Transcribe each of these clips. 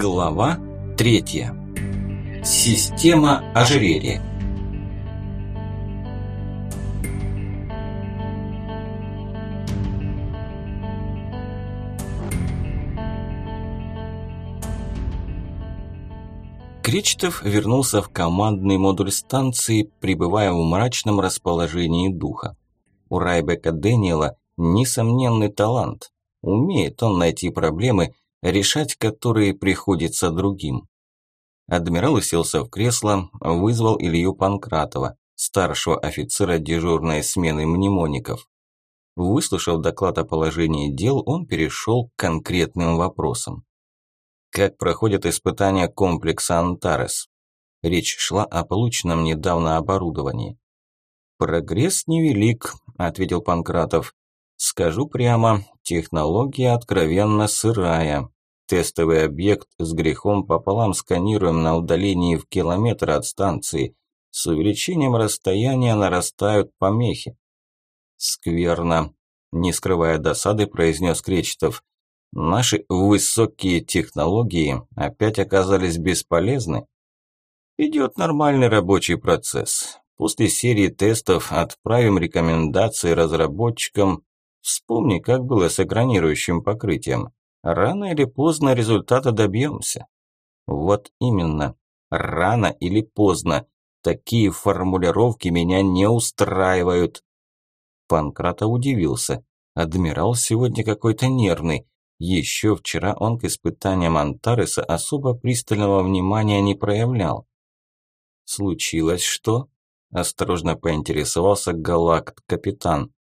Глава третья. Система ожерелья. Кречетов вернулся в командный модуль станции, пребывая в мрачном расположении духа. У Райбека Дэниела несомненный талант. Умеет он найти проблемы, решать которые приходится другим. Адмирал уселся в кресло, вызвал Илью Панкратова, старшего офицера дежурной смены мнемоников. Выслушав доклад о положении дел, он перешел к конкретным вопросам. Как проходят испытания комплекса «Антарес»? Речь шла о полученном недавно оборудовании. «Прогресс невелик», – ответил Панкратов. Скажу прямо, технология откровенно сырая. Тестовый объект с грехом пополам сканируем на удалении в километр от станции. С увеличением расстояния нарастают помехи. Скверно. Не скрывая досады, произнес Кречетов. Наши высокие технологии опять оказались бесполезны. Идет нормальный рабочий процесс. После серии тестов отправим рекомендации разработчикам, Вспомни, как было с экранирующим покрытием. Рано или поздно результата добьемся. Вот именно. Рано или поздно. Такие формулировки меня не устраивают. Панкрата удивился. Адмирал сегодня какой-то нервный. Еще вчера он к испытаниям Антареса особо пристального внимания не проявлял. «Случилось что?» – осторожно поинтересовался галакт-капитан.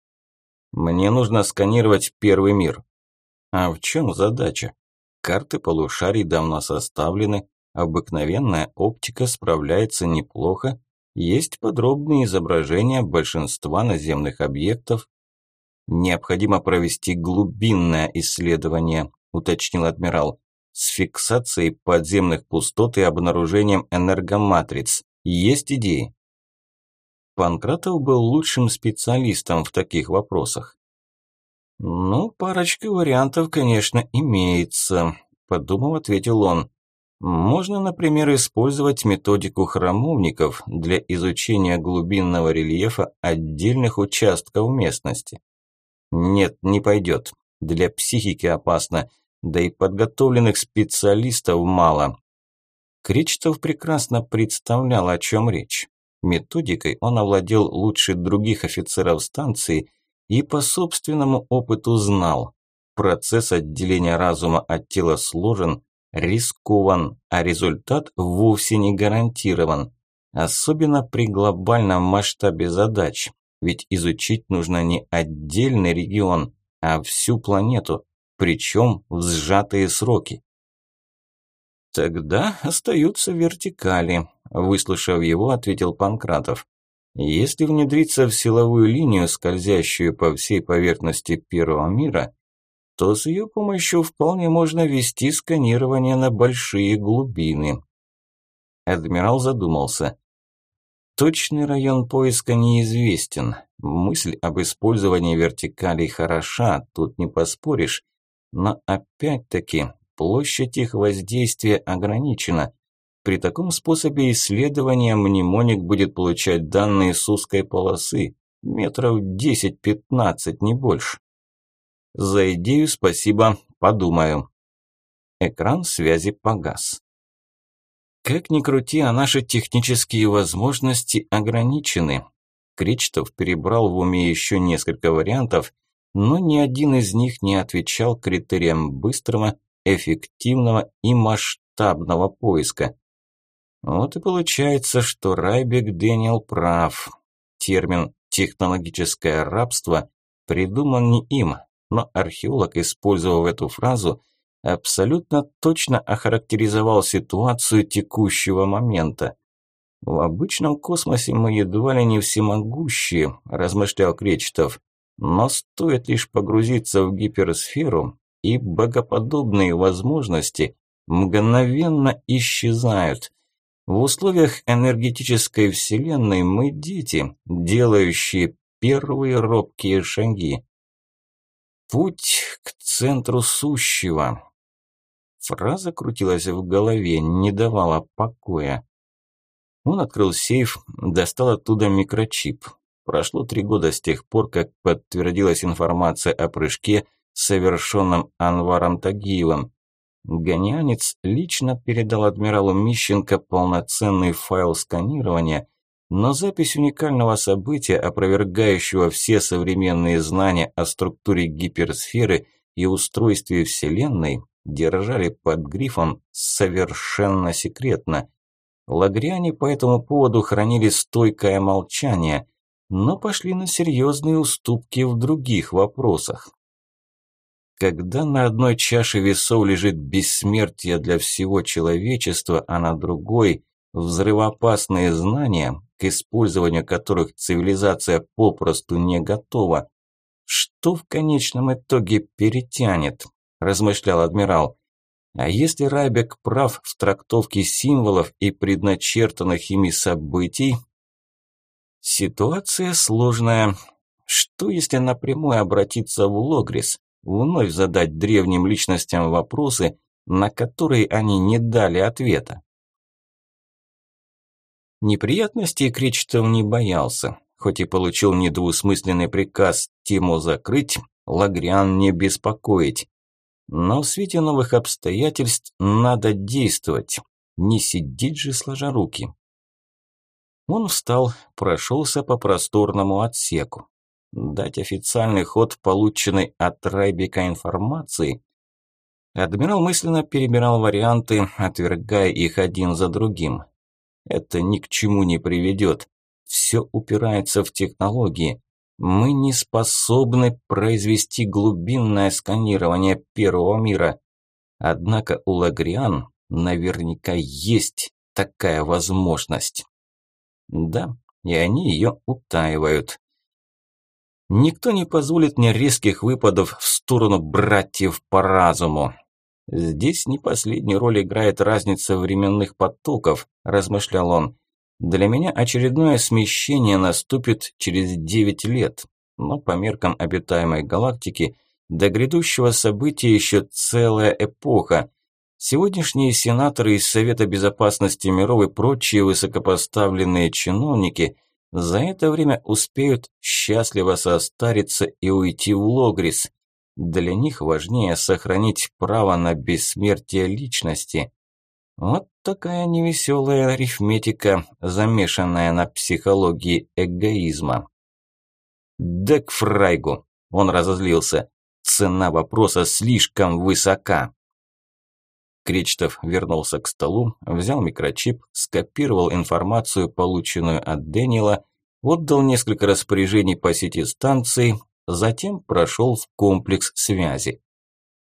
Мне нужно сканировать первый мир. А в чем задача? Карты полушарий давно составлены, обыкновенная оптика справляется неплохо, есть подробные изображения большинства наземных объектов. Необходимо провести глубинное исследование, уточнил адмирал, с фиксацией подземных пустот и обнаружением энергоматриц. Есть идеи? Панкратов был лучшим специалистом в таких вопросах. «Ну, парочка вариантов, конечно, имеется», – подумав, ответил он. «Можно, например, использовать методику храмовников для изучения глубинного рельефа отдельных участков местности». «Нет, не пойдет. Для психики опасно, да и подготовленных специалистов мало». Кречетов прекрасно представлял, о чем речь. Методикой он овладел лучше других офицеров станции и по собственному опыту знал, процесс отделения разума от тела сложен, рискован, а результат вовсе не гарантирован. Особенно при глобальном масштабе задач, ведь изучить нужно не отдельный регион, а всю планету, причем в сжатые сроки. Тогда остаются вертикали, выслушав его, ответил Панкратов. Если внедриться в силовую линию, скользящую по всей поверхности первого мира, то с ее помощью вполне можно вести сканирование на большие глубины. Адмирал задумался. Точный район поиска неизвестен. Мысль об использовании вертикалей хороша, тут не поспоришь. Но опять-таки площадь их воздействия ограничена. При таком способе исследования мнемоник будет получать данные с узкой полосы, метров 10-15, не больше. За идею спасибо, подумаю. Экран связи погас. Как ни крути, а наши технические возможности ограничены. Кречетов перебрал в уме еще несколько вариантов, но ни один из них не отвечал критериям быстрого эффективного и масштабного поиска. Вот и получается, что Райбек Дэниел прав. Термин «технологическое рабство» придуман не им, но археолог, использовав эту фразу, абсолютно точно охарактеризовал ситуацию текущего момента. «В обычном космосе мы едва ли не всемогущие», – размышлял Кречетов. «Но стоит лишь погрузиться в гиперсферу, и богоподобные возможности мгновенно исчезают. В условиях энергетической вселенной мы дети, делающие первые робкие шаги. Путь к центру сущего. Фраза крутилась в голове, не давала покоя. Он открыл сейф, достал оттуда микрочип. Прошло три года с тех пор, как подтвердилась информация о прыжке, совершенном Анваром Тагиевым. Гонянец лично передал адмиралу Мищенко полноценный файл сканирования, но запись уникального события, опровергающего все современные знания о структуре гиперсферы и устройстве Вселенной, держали под грифом «совершенно секретно». Лагряне по этому поводу хранили стойкое молчание, но пошли на серьезные уступки в других вопросах. Когда на одной чаше весов лежит бессмертие для всего человечества, а на другой – взрывоопасные знания, к использованию которых цивилизация попросту не готова, что в конечном итоге перетянет, размышлял адмирал. А если Райбек прав в трактовке символов и предначертанных ими событий? Ситуация сложная. Что если напрямую обратиться в Логрис, вновь задать древним личностям вопросы, на которые они не дали ответа? Неприятностей Кречетов не боялся, хоть и получил недвусмысленный приказ тему закрыть, Лагриан не беспокоить. Но в свете новых обстоятельств надо действовать. Не сидеть же сложа руки. Он встал, прошелся по просторному отсеку. Дать официальный ход полученной от Райбека информации. Адмирал мысленно перебирал варианты, отвергая их один за другим. Это ни к чему не приведет. Все упирается в технологии. Мы не способны произвести глубинное сканирование первого мира. Однако у Лагриан наверняка есть такая возможность. Да, и они ее утаивают. Никто не позволит мне резких выпадов в сторону братьев по разуму. Здесь не последнюю роль играет разница временных потоков, размышлял он. Для меня очередное смещение наступит через 9 лет, но по меркам обитаемой галактики до грядущего события еще целая эпоха. Сегодняшние сенаторы из Совета Безопасности миров и прочие высокопоставленные чиновники за это время успеют счастливо состариться и уйти в Логрис. Для них важнее сохранить право на бессмертие личности. Вот такая невеселая арифметика, замешанная на психологии эгоизма. «Да к фрайгу!» – он разозлился. «Цена вопроса слишком высока!» Кречетов вернулся к столу, взял микрочип, скопировал информацию, полученную от Дэниела, отдал несколько распоряжений по сети станции, затем прошел в комплекс связи.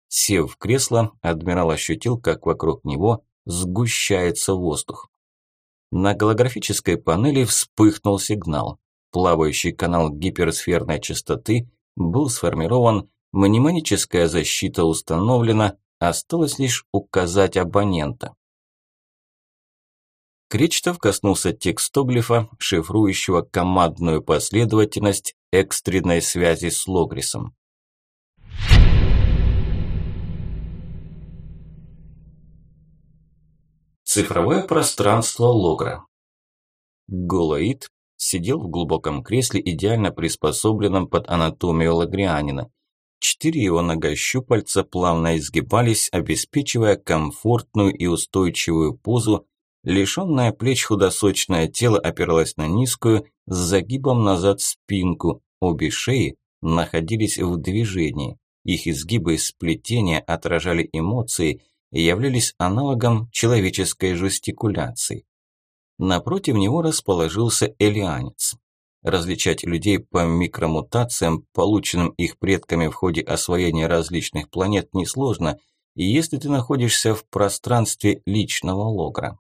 Сев в кресло, адмирал ощутил, как вокруг него сгущается воздух. На голографической панели вспыхнул сигнал. Плавающий канал гиперсферной частоты был сформирован, мнемоническая защита установлена, осталось лишь указать абонента. Кречетов коснулся текстоглифа, шифрующего командную последовательность экстренной связи с Логрисом. Цифровое пространство Логра. Голоид сидел в глубоком кресле, идеально приспособленном под анатомию лагрианина. Четыре его нога-щупальца плавно изгибались, обеспечивая комфортную и устойчивую позу. Лишенное плеч худосочное тело опиралось на низкую, с загибом назад спинку. Обе шеи находились в движении. Их изгибы и сплетения отражали эмоции – и являлись аналогом человеческой жестикуляции. Напротив него расположился элианец. Различать людей по микромутациям, полученным их предками в ходе освоения различных планет, несложно, если ты находишься в пространстве личного логра.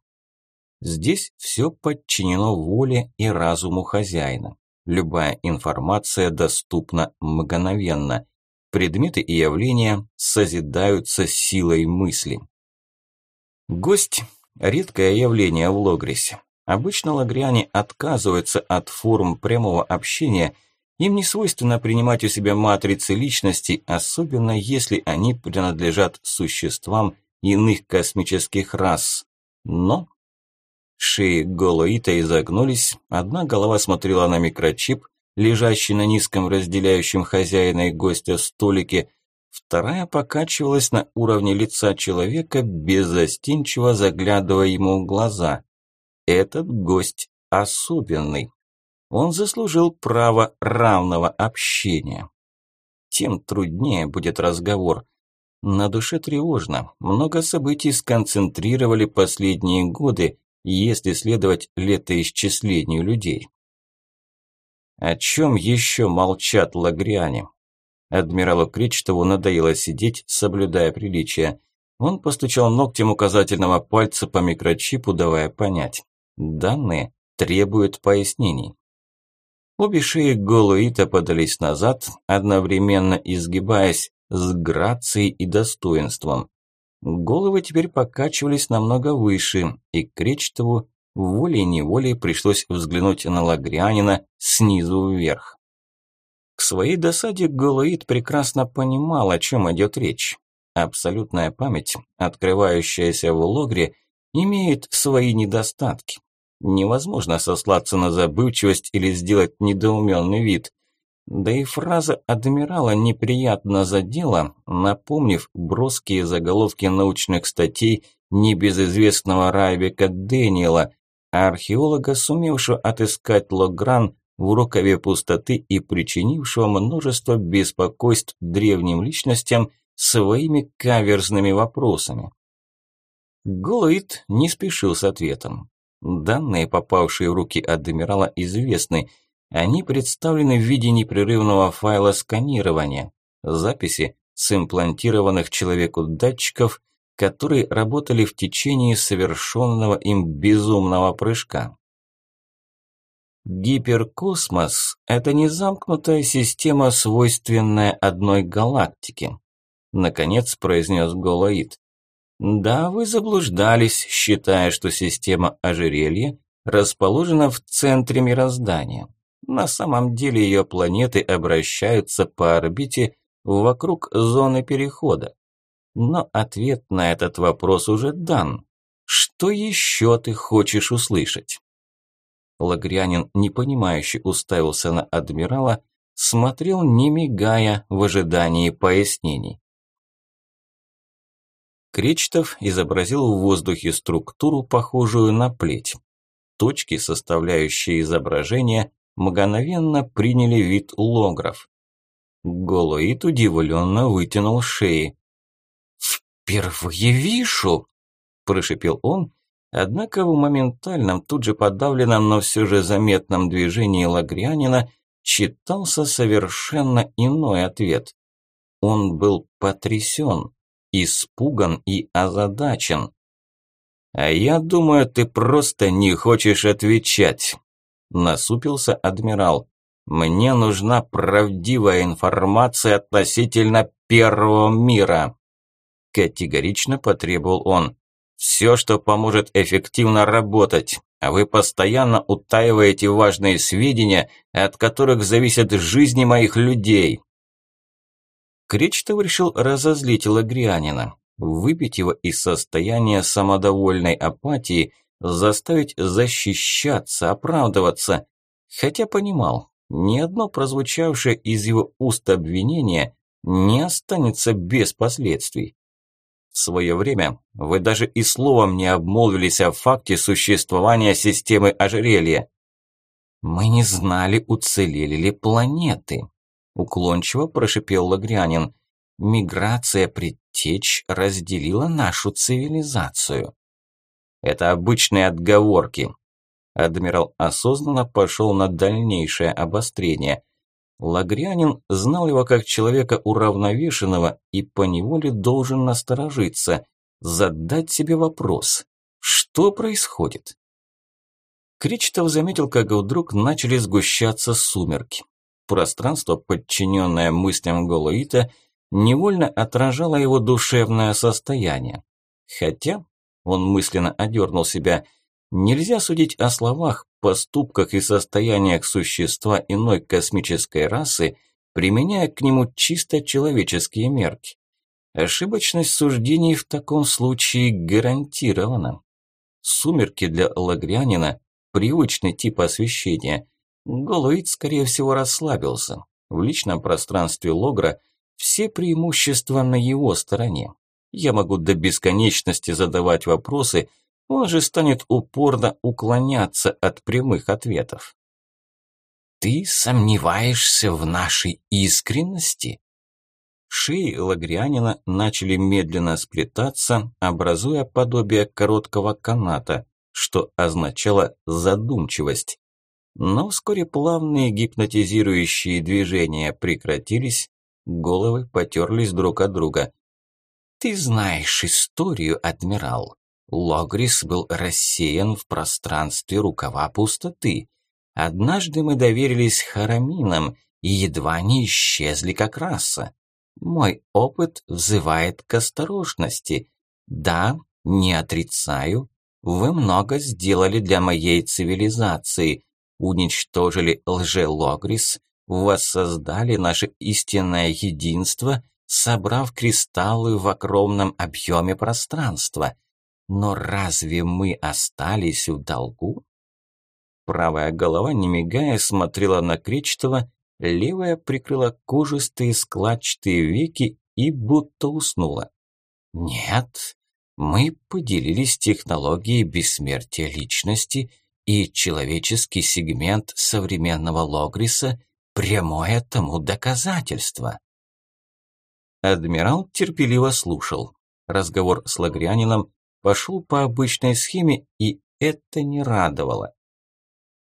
Здесь все подчинено воле и разуму хозяина. Любая информация доступна мгновенно. Предметы и явления созидаются силой мысли. Гость – редкое явление в Логрисе. Обычно лагриане отказываются от форм прямого общения, им не свойственно принимать у себя матрицы личности, особенно если они принадлежат существам иных космических рас. Но шеи Голоита изогнулись, одна голова смотрела на микрочип, лежащий на низком разделяющем хозяина и гостя столике, вторая покачивалась на уровне лица человека, беззастенчиво заглядывая ему в глаза. Этот гость особенный. Он заслужил право равного общения. Тем труднее будет разговор. На душе тревожно. Много событий сконцентрировали последние годы, если следовать летоисчислению людей. О чем еще молчат лагриане? Адмиралу Кричтову надоело сидеть, соблюдая приличие. Он постучал ногтем указательного пальца по микрочипу, давая понять. Данные требуют пояснений. Обе шеи Голуита подались назад, одновременно изгибаясь с грацией и достоинством. Головы теперь покачивались намного выше, и Кречетову волей-неволей пришлось взглянуть на Лагрянина снизу вверх. К своей досаде Голуит прекрасно понимал, о чем идет речь. Абсолютная память, открывающаяся в Логре, имеет свои недостатки. Невозможно сослаться на забывчивость или сделать недоуменный вид. Да и фраза адмирала неприятно задела, напомнив броские заголовки научных статей небезызвестного Райбека Дэниела, археолога, сумевшего отыскать Логран в рукаве пустоты и причинившего множество беспокойств древним личностям своими каверзными вопросами. Голоид не спешил с ответом. Данные, попавшие в руки адмирала, известны. Они представлены в виде непрерывного файла сканирования, записи с имплантированных человеку датчиков, которые работали в течение совершенного им безумного прыжка. Гиперкосмос – это не замкнутая система, свойственная одной галактике, наконец произнес Голоид. Да, вы заблуждались, считая, что система ожерелья расположена в центре мироздания. На самом деле ее планеты обращаются по орбите вокруг зоны перехода. Но ответ на этот вопрос уже дан. Что еще ты хочешь услышать? Лагрянин, непонимающе уставился на адмирала, смотрел не мигая в ожидании пояснений. Кречетов изобразил в воздухе структуру, похожую на плеть. Точки, составляющие изображение, мгновенно приняли вид логров. Голоид удивленно вытянул шеи. «Впервые вижу!» – прошипел он, однако в моментальном, тут же подавленном, но все же заметном движении Лагрянина читался совершенно иной ответ. Он был потрясен испуган и озадачен. «А я думаю, ты просто не хочешь отвечать», – насупился адмирал. «Мне нужна правдивая информация относительно первого мира», – категорично потребовал он. «Все, что поможет эффективно работать, а вы постоянно утаиваете важные сведения, от которых зависят жизни моих людей». Кречетов решил разозлить Лагрианина, выбить его из состояния самодовольной апатии, заставить защищаться, оправдываться. Хотя понимал, ни одно прозвучавшее из его уст обвинение не останется без последствий. В свое время вы даже и словом не обмолвились о факте существования системы ожерелья. Мы не знали, уцелели ли планеты уклончиво прошипел Лагрянин. Миграция предтеч разделила нашу цивилизацию. Это обычные отговорки. Адмирал осознанно пошел на дальнейшее обострение. Лагрянин знал его как человека уравновешенного и поневоле должен насторожиться, задать себе вопрос. Что происходит? Кричтов заметил, как вдруг начали сгущаться сумерки. Пространство, подчиненное мыслям Голуита, невольно отражало его душевное состояние. Хотя, он мысленно одернул себя, нельзя судить о словах, поступках и состояниях существа иной космической расы, применяя к нему чисто человеческие мерки. Ошибочность суждений в таком случае гарантирована. Сумерки для лагрянина – привычный тип освещения. Голуид, скорее всего, расслабился. В личном пространстве Логра все преимущества на его стороне. Я могу до бесконечности задавать вопросы, он же станет упорно уклоняться от прямых ответов. «Ты сомневаешься в нашей искренности?» Шеи лагрианина начали медленно сплетаться, образуя подобие короткого каната, что означало задумчивость. Но вскоре плавные гипнотизирующие движения прекратились, головы потерлись друг от друга. «Ты знаешь историю, адмирал. Логрис был рассеян в пространстве рукава пустоты. Однажды мы доверились хараминам и едва не исчезли как раса. Мой опыт взывает к осторожности. Да, не отрицаю, вы много сделали для моей цивилизации. Уничтожили лже-Логрис, воссоздали наше истинное единство, собрав кристаллы в огромном объеме пространства. Но разве мы остались в долгу? Правая голова, не мигая, смотрела на Кречетова, левая прикрыла кожистые складчатые веки и будто уснула. Нет, мы поделились технологией бессмертия личности, и человеческий сегмент современного Логриса – прямое тому доказательство. Адмирал терпеливо слушал. Разговор с лагрянином пошел по обычной схеме, и это не радовало.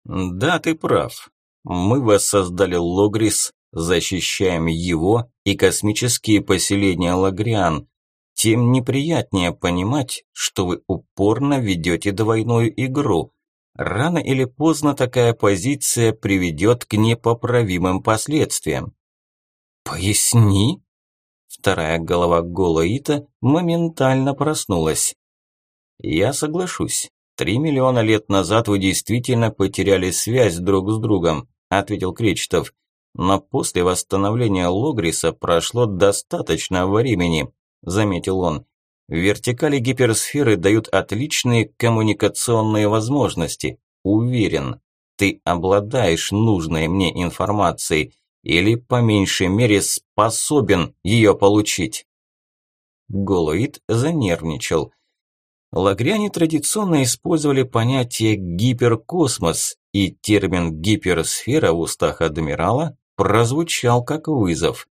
«Да, ты прав. Мы воссоздали Логрис, защищаем его и космические поселения Лагриан. Тем неприятнее понимать, что вы упорно ведете двойную игру. Рано или поздно такая позиция приведет к непоправимым последствиям». «Поясни?» Вторая голова Голоита моментально проснулась. Я соглашусь. Три миллиона лет назад вы действительно потеряли связь друг с другом, ответил Кречетов. Но после восстановления Логриса прошло достаточно времени, заметил он. Вертикали гиперсферы дают отличные коммуникационные возможности. Уверен, ты обладаешь нужной мне информацией или, по меньшей мере, способен ее получить. Голоид занервничал. Лагряне традиционно использовали понятие «гиперкосмос», и термин «гиперсфера» в устах адмирала прозвучал как вызов.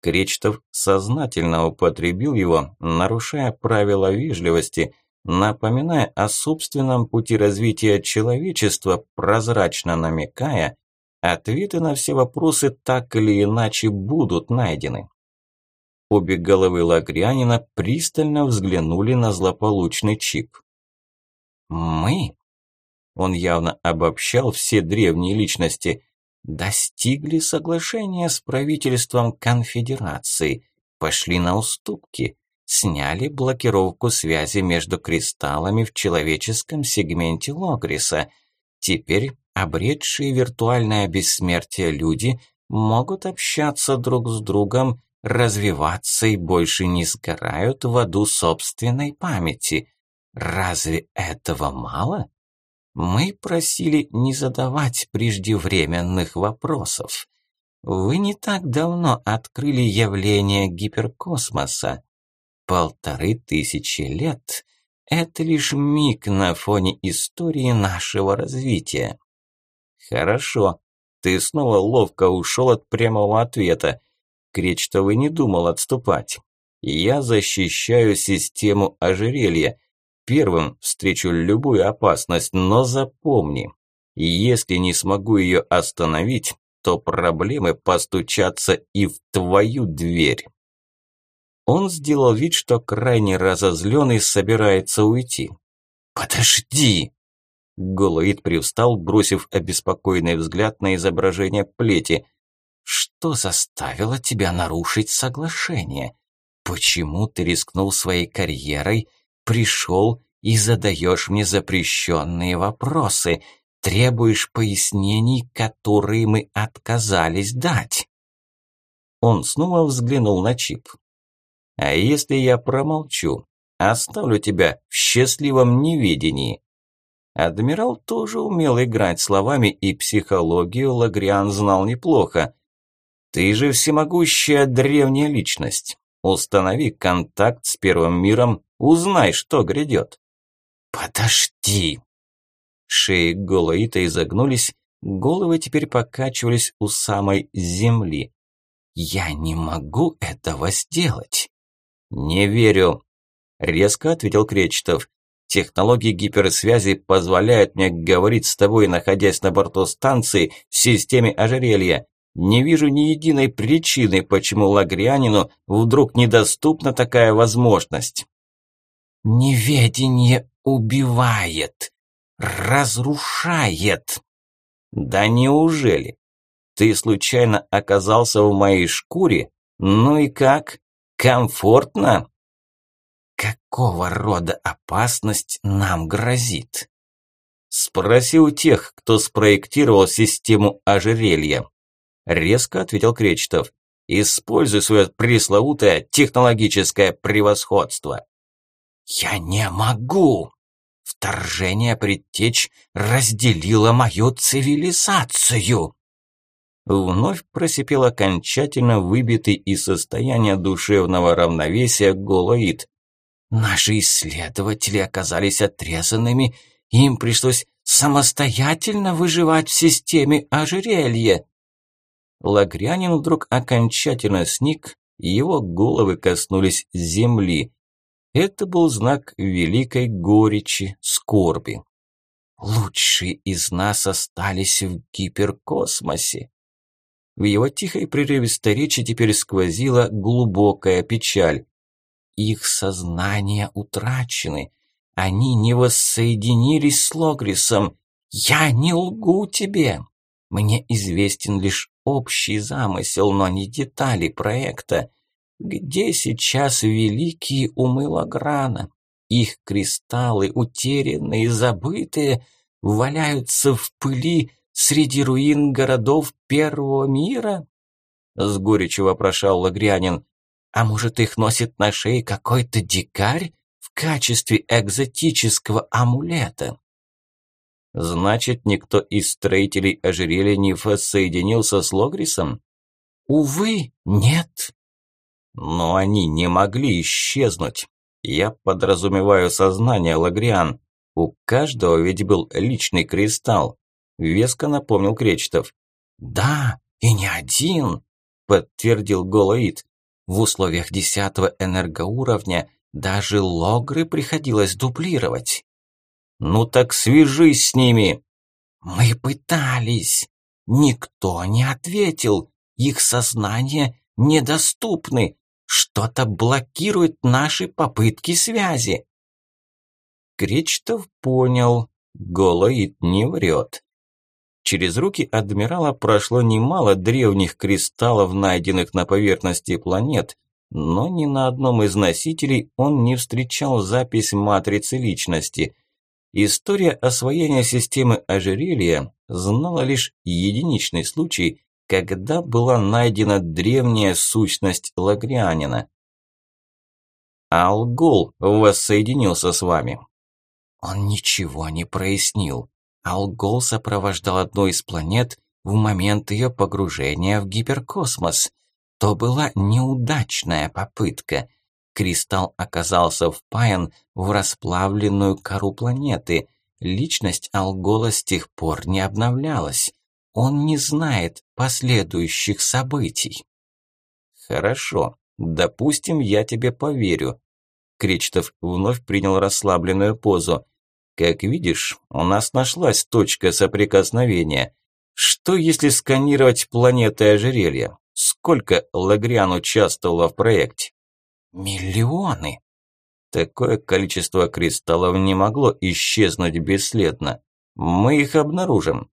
Кречетов сознательно употребил его, нарушая правила вежливости, напоминая о собственном пути развития человечества, прозрачно намекая, ответы на все вопросы так или иначе будут найдены. Обе головы Лагрянина пристально взглянули на злополучный чип. «Мы?» Он явно обобщал все древние личности. «Достигли соглашения с правительством конфедерации, пошли на уступки, сняли блокировку связи между кристаллами в человеческом сегменте Логриса. Теперь обретшие виртуальное бессмертие люди могут общаться друг с другом развиваться и больше не сгорают в аду собственной памяти. Разве этого мало? Мы просили не задавать преждевременных вопросов. Вы не так давно открыли явление гиперкосмоса. Полторы тысячи лет – это лишь миг на фоне истории нашего развития. Хорошо, ты снова ловко ушел от прямого ответа. Кречетовый не думал отступать. Я защищаю систему ожерелья. Первым встречу любую опасность, но запомни, если не смогу ее остановить, то проблемы постучатся и в твою дверь. Он сделал вид, что крайне разозлен и собирается уйти. «Подожди!» Голоид привстал, бросив обеспокоенный взгляд на изображение плети – что заставило тебя нарушить соглашение? Почему ты рискнул своей карьерой, пришел и задаешь мне запрещенные вопросы, требуешь пояснений, которые мы отказались дать?» Он снова взглянул на чип. А если я промолчу, оставлю тебя в счастливом неведении. Адмирал тоже умел играть словами, и психологию Лагриан знал неплохо. Ты же всемогущая древняя личность. Установи контакт с первым миром, узнай, что грядет. Подожди. Шеи Голоита изогнулись, головы теперь покачивались у самой земли. Я не могу этого сделать. Не верю, резко ответил Кречетов. Технологии гиперсвязи позволяют мне говорить с тобой, находясь на борту станции в системе ожерелья. Не вижу ни единой причины, почему Лагрианину вдруг недоступна такая возможность. Неведение убивает, разрушает. Да неужели? Ты случайно оказался в моей шкуре? Ну и как? Комфортно? Какого рода опасность нам грозит? Спроси у тех, кто спроектировал систему ожерелья. Резко ответил Кречетов. Используй свое пресловутое технологическое превосходство. Я не могу. Вторжение предтеч разделило мою цивилизацию. Вновь просипел окончательно выбитый из состояния душевного равновесия Голоид. Наши исследователи оказались отрезанными, им пришлось самостоятельно выживать в системе ожерелья. Лагрянин вдруг окончательно сник, его головы коснулись земли. Это был знак великой горечи, скорби. Лучшие из нас остались в гиперкосмосе. В его тихой прерывистой речи теперь сквозила глубокая печаль. Их сознания утрачены. Они не воссоединились с Логрисом. Я не лгу тебе. Мне известен лишь общий замысел, но не детали проекта. Где сейчас великие умы Лаграна? Их кристаллы, утерянные забытые, валяются в пыли среди руин городов Первого мира? С горечью вопрошал Лагрянин. А может, их носит на шее какой-то дикарь в качестве экзотического амулета? Значит, никто из строителей ожерелья не воссоединился с Логрисом? Увы, нет. Но они не могли исчезнуть. Я подразумеваю сознание Лагриан. У каждого ведь был личный кристалл. Веско напомнил Кречетов. Да, и не один, подтвердил Голоид. В условиях десятого энергоуровня даже логры приходилось дублировать. «Ну так свяжись с ними!» «Мы пытались. Никто не ответил. Их сознание недоступны. Что-то блокирует наши попытки связи». Кречтов понял. Голоид не врет. Через руки адмирала прошло немало древних кристаллов, найденных на поверхности планет, но ни на одном из носителей он не встречал запись матрицы личности – История освоения системы ожерелья знала лишь единичный случай, когда была найдена древняя сущность Лагрианина. Алгол воссоединился с вами. Он ничего не прояснил. Алгол сопровождал одну из планет в момент ее погружения в гиперкосмос. То была неудачная попытка. Кристалл оказался впаян в расплавленную кору планеты. Личность Алгола с тех пор не обновлялась. Он не знает последующих событий. Хорошо, допустим, я тебе поверю. Кречетов вновь принял расслабленную позу. Как видишь, у нас нашлась точка соприкосновения. Что если сканировать планеты ожерелья? Сколько Лагриан участвовало в проекте? Миллионы! Такое количество кристаллов не могло исчезнуть бесследно. Мы их обнаружим.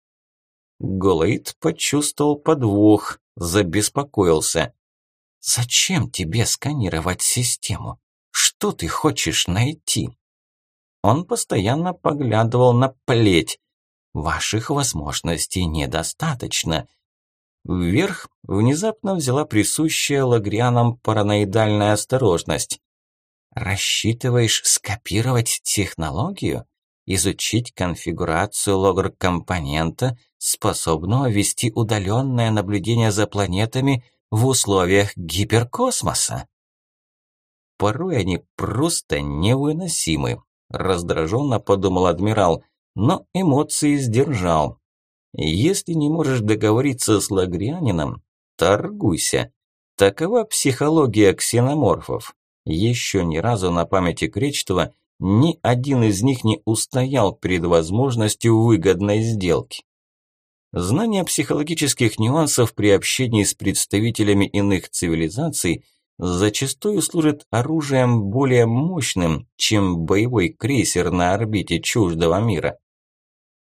Голоид почувствовал подвох, забеспокоился. «Зачем тебе сканировать систему? Что ты хочешь найти?» Он постоянно поглядывал на плеть. «Ваших возможностей недостаточно. Вверх внезапно взяла присущая лагрианам параноидальная осторожность. «Рассчитываешь скопировать технологию? Изучить конфигурацию логр-компонента, способного вести удаленное наблюдение за планетами в условиях гиперкосмоса?» Порой они просто невыносимы, раздраженно подумал адмирал, но эмоции сдержал. Если не можешь договориться с лагрианином, торгуйся. Такова психология ксеноморфов. Еще ни разу на памяти Кречетова ни один из них не устоял перед возможностью выгодной сделки. Знание психологических нюансов при общении с представителями иных цивилизаций зачастую служит оружием более мощным, чем боевой крейсер на орбите чуждого мира.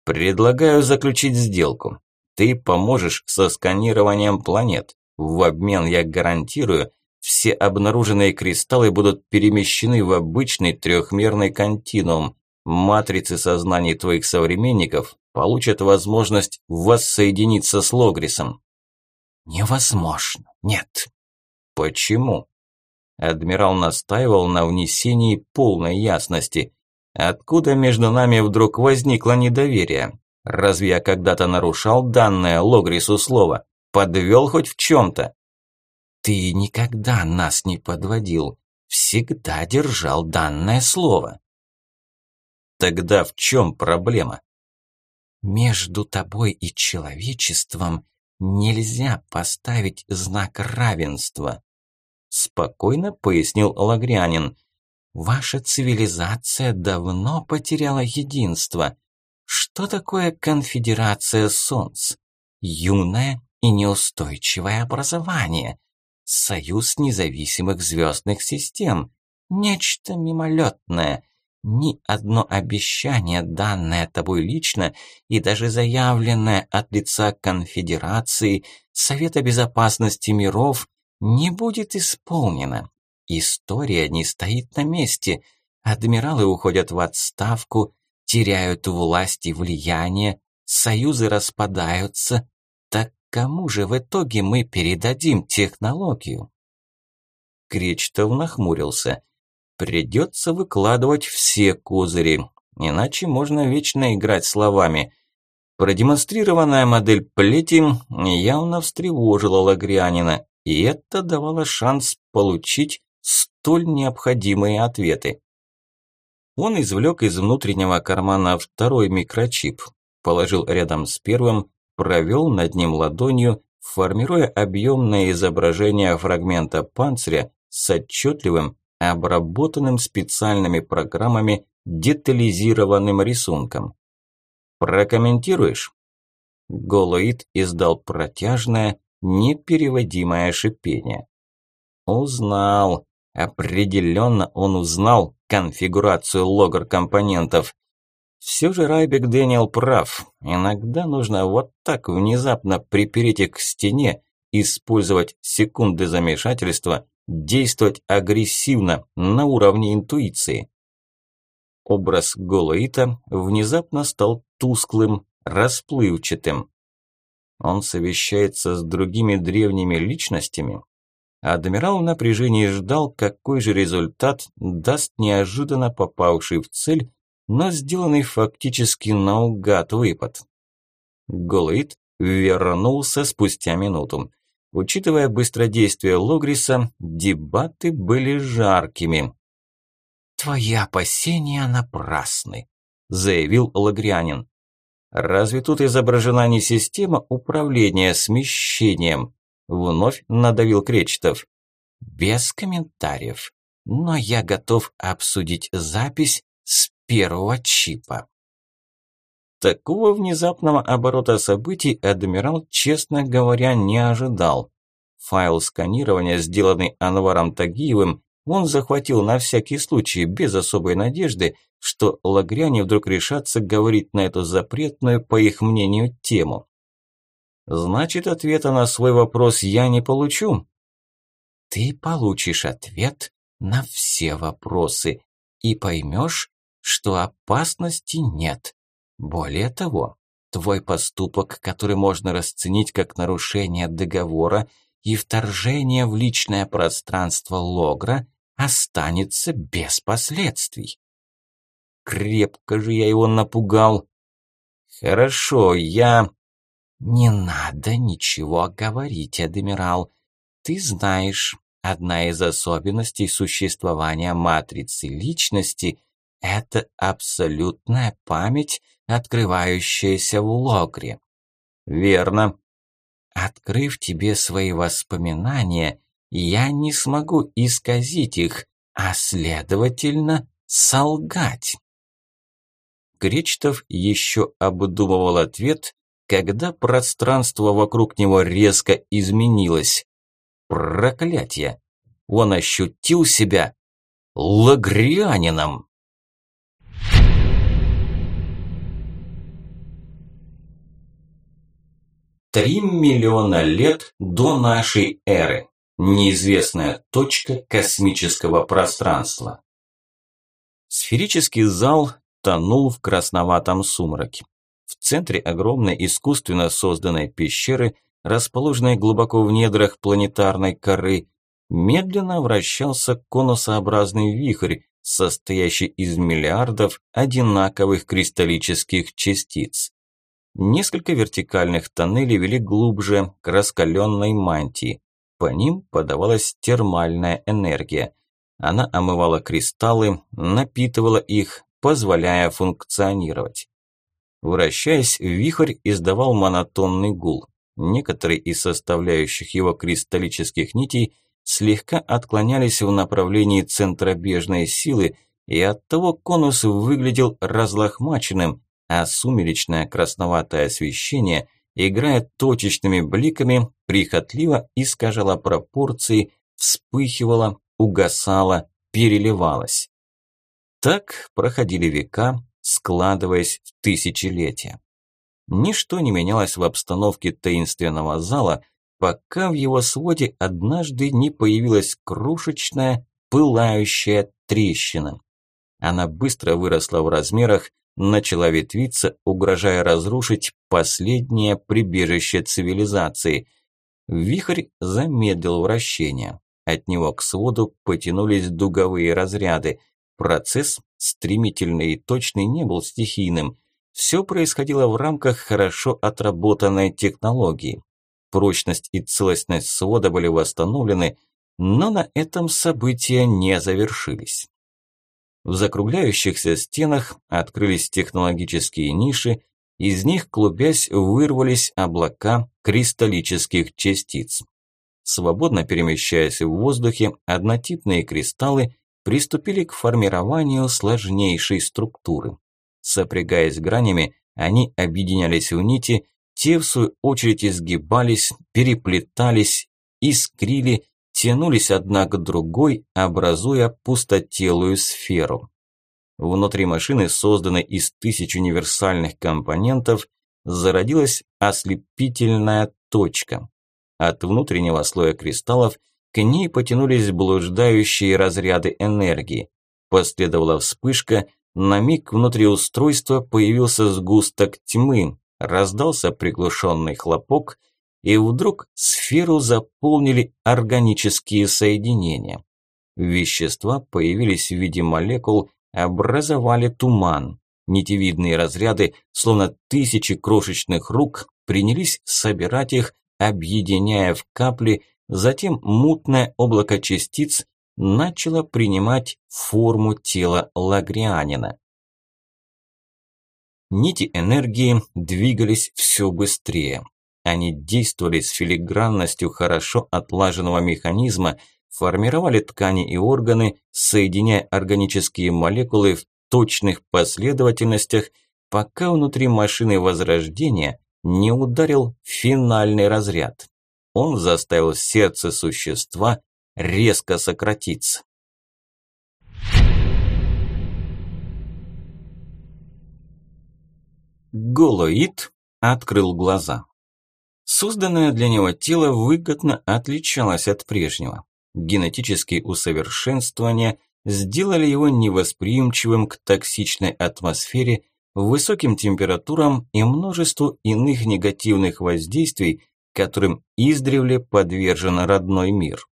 Предлагаю заключить сделку. Ты поможешь со сканированием планет. В обмен я гарантирую, все обнаруженные кристаллы будут перемещены в обычный трехмерный континуум. Матрицы сознаний твоих современников получат возможность воссоединиться с Логрисом. Невозможно. Нет. Почему? Адмирал настаивал на внесении полной ясности. Откуда между нами вдруг возникло недоверие? Разве я когда-то нарушал данное Логрису слово? Подвел хоть в чем-то? Ты никогда нас не подводил. Всегда держал данное слово. Тогда в чем проблема? Между тобой и человечеством нельзя поставить знак равенства, спокойно пояснил Лагрянин. Ваша цивилизация давно потеряла единство. Что такое конфедерация солнц? Юное и неустойчивое образование. Союз независимых звездных систем. Нечто мимолетное. Ни одно обещание, данное тобой лично и даже заявленное от лица конфедерации, Совета Безопасности миров, не будет исполнено. История не стоит на месте. Адмиралы уходят в отставку, теряют власть и влияние, союзы распадаются. Так кому же в итоге мы передадим технологию? Кречтов нахмурился. Придется выкладывать все козыри, иначе можно вечно играть словами. Продемонстрированная модель плети явно встревожила Лагрианина, и это давало шанс получить столь необходимые ответы. Он извлек из внутреннего кармана второй микрочип, положил рядом с первым, провел над ним ладонью, формируя объемное изображение фрагмента панциря с отчетливым, обработанным специальными программами детализированным рисунком. «Прокомментируешь?» Голоид издал протяжное, непереводимое шипение. Узнал. Определенно он узнал конфигурацию логер-компонентов. Все же Райбек Дэниел прав. Иногда нужно вот так внезапно припереть их к стене, использовать секунды замешательства, действовать агрессивно на уровне интуиции. Образ Голоита внезапно стал тусклым, расплывчатым. Он совещается с другими древними личностями, Адмирал в напряжении ждал, какой же результат даст неожиданно попавший в цель, но сделанный фактически наугад выпад. Голоид вернулся спустя минуту. Учитывая быстродействие Логриса, дебаты были жаркими. «Твои опасения напрасны», – заявил Лагрянин. «Разве тут изображена не система управления смещением?» Вновь надавил Кречетов. Без комментариев. Но я готов обсудить запись с первого чипа. Такого внезапного оборота событий адмирал, честно говоря, не ожидал. Файл сканирования, сделанный Анваром Тагиевым, он захватил на всякий случай, без особой надежды, что лагряне вдруг решатся говорить на эту запретную, по их мнению, тему. Значит, ответа на свой вопрос я не получу. Ты получишь ответ на все вопросы и поймешь, что опасности нет. Более того, твой поступок, который можно расценить как нарушение договора и вторжение в личное пространство Логра, останется без последствий. Крепко же я его напугал. Хорошо, я... Не надо ничего говорить, адмирал. Ты знаешь, одна из особенностей существования матрицы личности – это абсолютная память, открывающаяся в логре. Верно. Открыв тебе свои воспоминания, я не смогу исказить их, а следовательно, солгать. Кречетов еще обдумывал ответ, когда пространство вокруг него резко изменилось. Проклятье! Он ощутил себя лагрянином. 3 миллиона лет до нашей эры. Неизвестная точка космического пространства. Сферический зал тонул в красноватом сумраке. В центре огромной искусственно созданной пещеры, расположенной глубоко в недрах планетарной коры, медленно вращался конусообразный вихрь, состоящий из миллиардов одинаковых кристаллических частиц. Несколько вертикальных тоннелей вели глубже к раскаленной мантии. По ним подавалась термальная энергия. Она омывала кристаллы, напитывала их, позволяя функционировать. Вращаясь, вихрь издавал монотонный гул. Некоторые из составляющих его кристаллических нитей слегка отклонялись в направлении центробежной силы, и оттого конус выглядел разлохмаченным, а сумеречное красноватое освещение, играя точечными бликами, прихотливо искажало пропорции, вспыхивало, угасало, переливалось. Так проходили века, складываясь в тысячелетия. Ничто не менялось в обстановке таинственного зала, пока в его своде однажды не появилась крошечная, пылающая трещина. Она быстро выросла в размерах, начала ветвиться, угрожая разрушить последнее прибежище цивилизации. Вихрь замедлил вращение. От него к своду потянулись дуговые разряды – Процесс, стремительный и точный, не был стихийным. Все происходило в рамках хорошо отработанной технологии. Прочность и целостность свода были восстановлены, но на этом события не завершились. В закругляющихся стенах открылись технологические ниши, из них, клубясь, вырвались облака кристаллических частиц. Свободно перемещаясь в воздухе, однотипные кристаллы приступили к формированию сложнейшей структуры. Сопрягаясь гранями, они объединялись в нити, те в свою очередь изгибались, переплетались, искрили, тянулись одна к другой, образуя пустотелую сферу. Внутри машины, созданной из тысяч универсальных компонентов, зародилась ослепительная точка. От внутреннего слоя кристаллов – к ней потянулись блуждающие разряды энергии. Последовала вспышка, на миг внутри устройства появился сгусток тьмы, раздался приглушенный хлопок, и вдруг сферу заполнили органические соединения. Вещества появились в виде молекул, образовали туман. Нитевидные разряды, словно тысячи крошечных рук, принялись собирать их, объединяя в капли, Затем мутное облако частиц начало принимать форму тела лагрианина. Нити энергии двигались все быстрее. Они действовали с филигранностью хорошо отлаженного механизма, формировали ткани и органы, соединяя органические молекулы в точных последовательностях, пока внутри машины возрождения не ударил финальный разряд он заставил сердце существа резко сократиться. Голоид открыл глаза. Созданное для него тело выгодно отличалось от прежнего. Генетические усовершенствования сделали его невосприимчивым к токсичной атмосфере, высоким температурам и множеству иных негативных воздействий, которым издревле подвержен родной мир.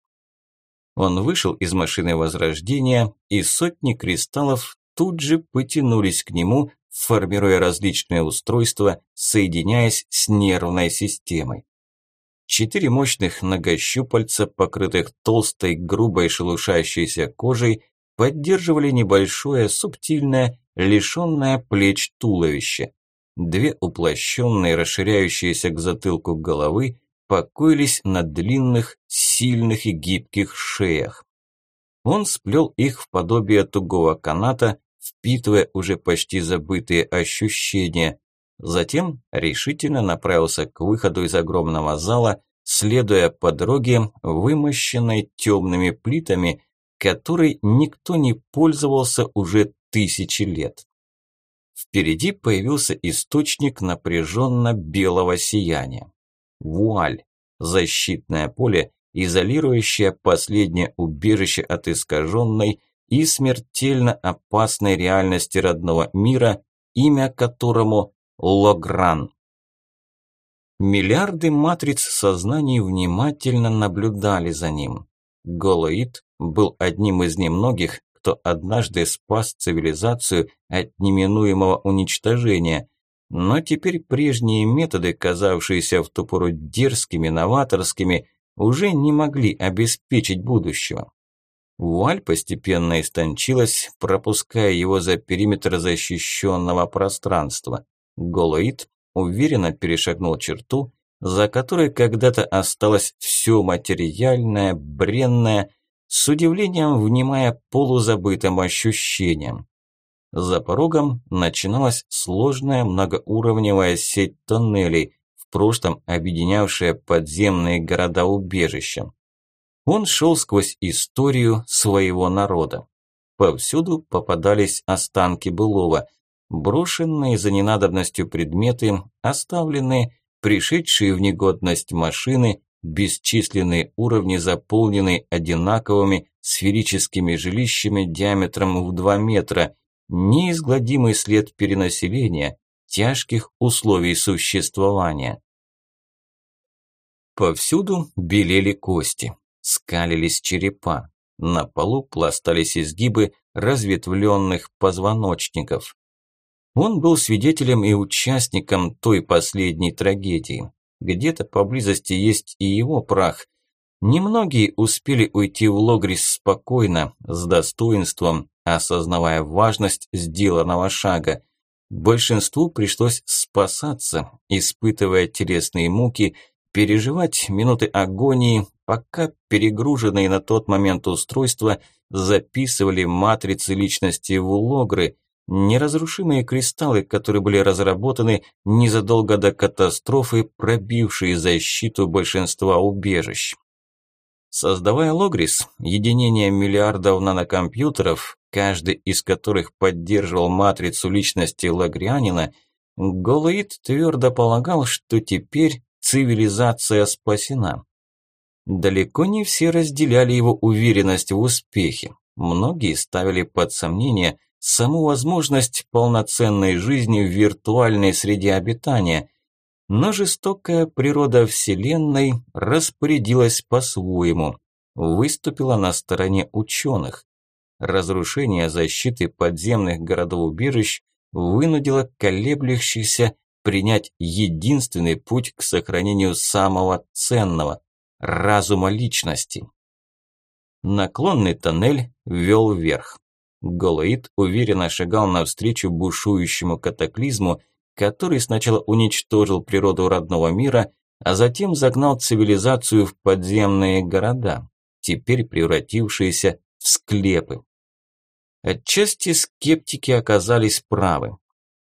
Он вышел из машины Возрождения, и сотни кристаллов тут же потянулись к нему, формируя различные устройства, соединяясь с нервной системой. Четыре мощных многощупальца, покрытых толстой, грубой шелушащейся кожей, поддерживали небольшое, субтильное, лишенное плеч туловище. Две уплощенные, расширяющиеся к затылку головы, покоились на длинных, сильных и гибких шеях. Он сплел их в подобие тугого каната, впитывая уже почти забытые ощущения. Затем решительно направился к выходу из огромного зала, следуя по дороге, вымощенной темными плитами, которой никто не пользовался уже тысячи лет. Впереди появился источник напряженно белого сияния. Вуаль – защитное поле, изолирующее последнее убежище от искаженной и смертельно опасной реальности родного мира, имя которому – Логран. Миллиарды матриц сознаний внимательно наблюдали за ним. Голоид был одним из немногих, кто однажды спас цивилизацию от неминуемого уничтожения, но теперь прежние методы, казавшиеся в ту пору дерзкими, новаторскими, уже не могли обеспечить будущего. Вуаль постепенно истончилась, пропуская его за периметр защищенного пространства. Голоид уверенно перешагнул черту, за которой когда-то осталось все материальное, бренное, с удивлением внимая полузабытым ощущениям. За порогом начиналась сложная многоуровневая сеть тоннелей, в прошлом объединявшая подземные города-убежища. Он шел сквозь историю своего народа. Повсюду попадались останки былого, брошенные за ненадобностью предметы, оставленные, пришедшие в негодность машины, бесчисленные уровни, заполненные одинаковыми сферическими жилищами диаметром в 2 метра, неизгладимый след перенаселения, тяжких условий существования. Повсюду белели кости, скалились черепа, на полу пластались изгибы разветвленных позвоночников. Он был свидетелем и участником той последней трагедии. Где-то поблизости есть и его прах. Немногие успели уйти в Логрис спокойно, с достоинством, осознавая важность сделанного шага. Большинству пришлось спасаться, испытывая телесные муки, переживать минуты агонии, пока перегруженные на тот момент устройства записывали матрицы личности в логры, неразрушимые кристаллы, которые были разработаны незадолго до катастрофы, пробившие защиту большинства убежищ. Создавая Логрис, единение миллиардов нанокомпьютеров, каждый из которых поддерживал матрицу личности Лагрианина, Голоид твердо полагал, что теперь цивилизация спасена. Далеко не все разделяли его уверенность в успехе. Многие ставили под сомнение саму возможность полноценной жизни в виртуальной среде обитания, но жестокая природа Вселенной распорядилась по-своему, выступила на стороне ученых. Разрушение защиты подземных городов-убежищ вынудило колеблющихся принять единственный путь к сохранению самого ценного – разума личности. Наклонный тоннель вел вверх. Голоид уверенно шагал навстречу бушующему катаклизму, который сначала уничтожил природу родного мира, а затем загнал цивилизацию в подземные города, теперь превратившиеся в склепы. Отчасти скептики оказались правы.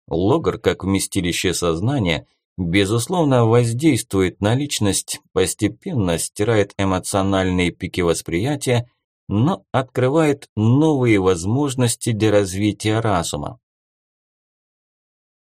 Логар, как вместилище сознания, безусловно воздействует на личность, постепенно стирает эмоциональные пики восприятия, но открывает новые возможности для развития разума.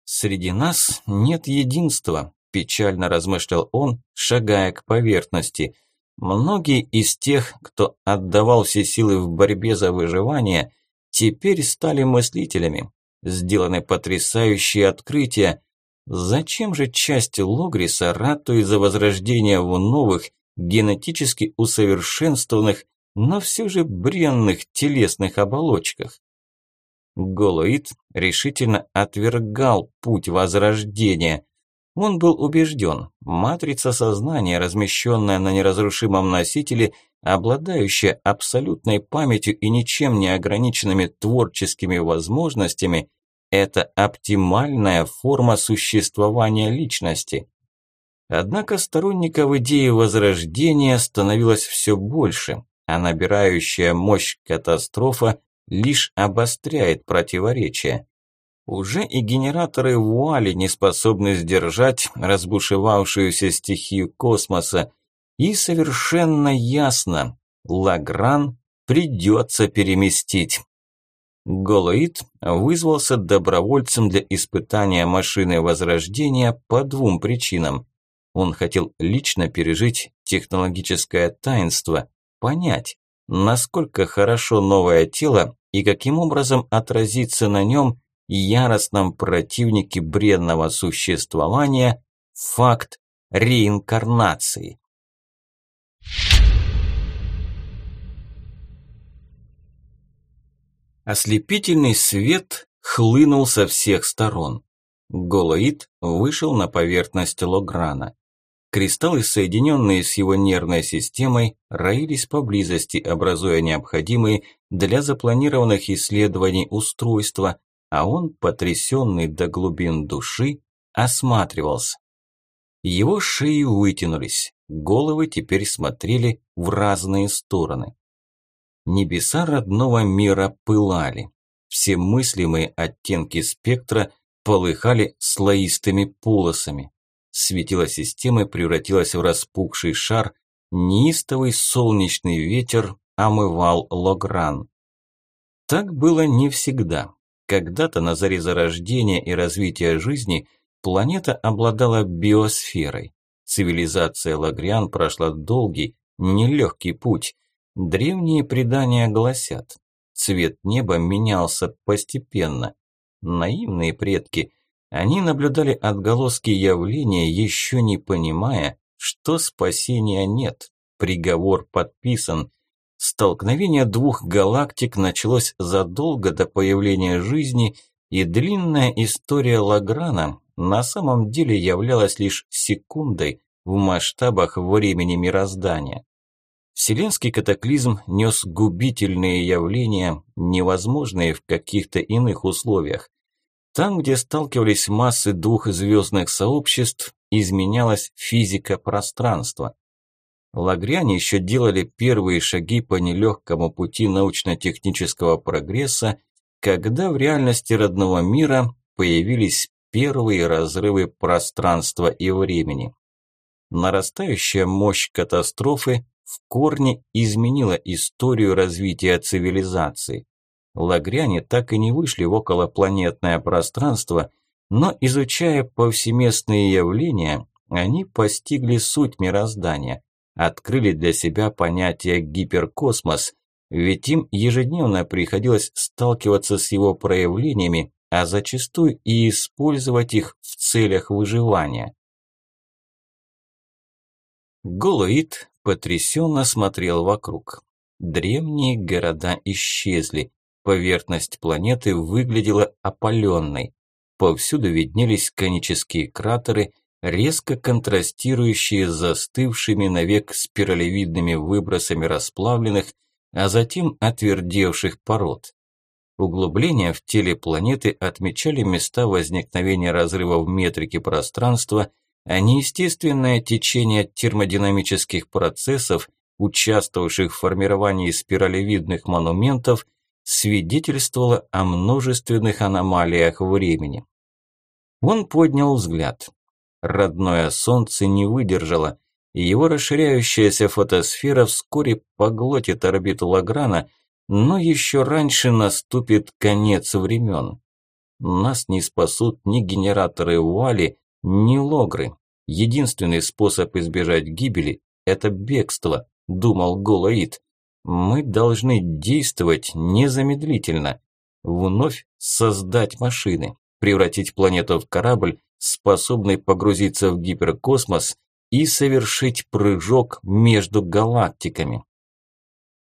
«Среди нас нет единства», – печально размышлял он, шагая к поверхности. «Многие из тех, кто отдавал все силы в борьбе за выживание, теперь стали мыслителями. Сделаны потрясающие открытия. Зачем же часть Логриса ратует за возрождение в новых, генетически усовершенствованных, но все же бренных телесных оболочках? Голоид решительно отвергал путь возрождения. Он был убежден, матрица сознания, размещенная на неразрушимом носителе, обладающая абсолютной памятью и ничем не ограниченными творческими возможностями, это оптимальная форма существования личности. Однако сторонников идеи возрождения становилось все больше, а набирающая мощь катастрофа лишь обостряет противоречия. Уже и генераторы вуали не способны сдержать разбушевавшуюся стихию космоса, и совершенно ясно, Лагран придется переместить. Голоид вызвался добровольцем для испытания машины Возрождения по двум причинам. Он хотел лично пережить технологическое таинство, понять, насколько хорошо новое тело и каким образом отразится на нем яростном противнике бренного существования факт реинкарнации. Ослепительный свет хлынул со всех сторон. Голоид вышел на поверхность Лограна. Кристаллы, соединенные с его нервной системой, роились поблизости, образуя необходимые для запланированных исследований устройства, а он, потрясенный до глубин души, осматривался. Его шеи вытянулись, головы теперь смотрели в разные стороны. Небеса родного мира пылали. Все мыслимые оттенки спектра полыхали слоистыми полосами. Светило системы превратилось в распухший шар, неистовый солнечный ветер омывал Логран. Так было не всегда. Когда-то на заре зарождения и развития жизни планета обладала биосферой. Цивилизация Лагриан прошла долгий, нелегкий путь, Древние предания гласят, цвет неба менялся постепенно. Наивные предки, они наблюдали отголоски явления, еще не понимая, что спасения нет, приговор подписан. Столкновение двух галактик началось задолго до появления жизни, и длинная история Лаграна на самом деле являлась лишь секундой в масштабах времени мироздания. Вселенский катаклизм нес губительные явления, невозможные в каких-то иных условиях. Там, где сталкивались массы двух звездных сообществ, изменялась физика пространства. Лагряне еще делали первые шаги по нелегкому пути научно-технического прогресса, когда в реальности родного мира появились первые разрывы пространства и времени. Нарастающая мощь катастрофы в корне изменила историю развития цивилизации. Лагряне так и не вышли в околопланетное пространство, но изучая повсеместные явления, они постигли суть мироздания, открыли для себя понятие гиперкосмос, ведь им ежедневно приходилось сталкиваться с его проявлениями, а зачастую и использовать их в целях выживания. Голоид потрясенно смотрел вокруг. Древние города исчезли, поверхность планеты выглядела опаленной. Повсюду виднелись конические кратеры, резко контрастирующие с застывшими навек спиралевидными выбросами расплавленных, а затем отвердевших пород. Углубления в теле планеты отмечали места возникновения разрыва в метрике пространства а неестественное течение термодинамических процессов, участвовавших в формировании спиралевидных монументов, свидетельствовало о множественных аномалиях времени. Он поднял взгляд. Родное солнце не выдержало, и его расширяющаяся фотосфера вскоре поглотит орбиту Лаграна, но еще раньше наступит конец времен. Нас не спасут ни генераторы Вали, не логры. Единственный способ избежать гибели – это бегство, думал Голоид. Мы должны действовать незамедлительно. вновь создать машины, превратить планету в корабль, способный погрузиться в гиперкосмос и совершить прыжок между галактиками.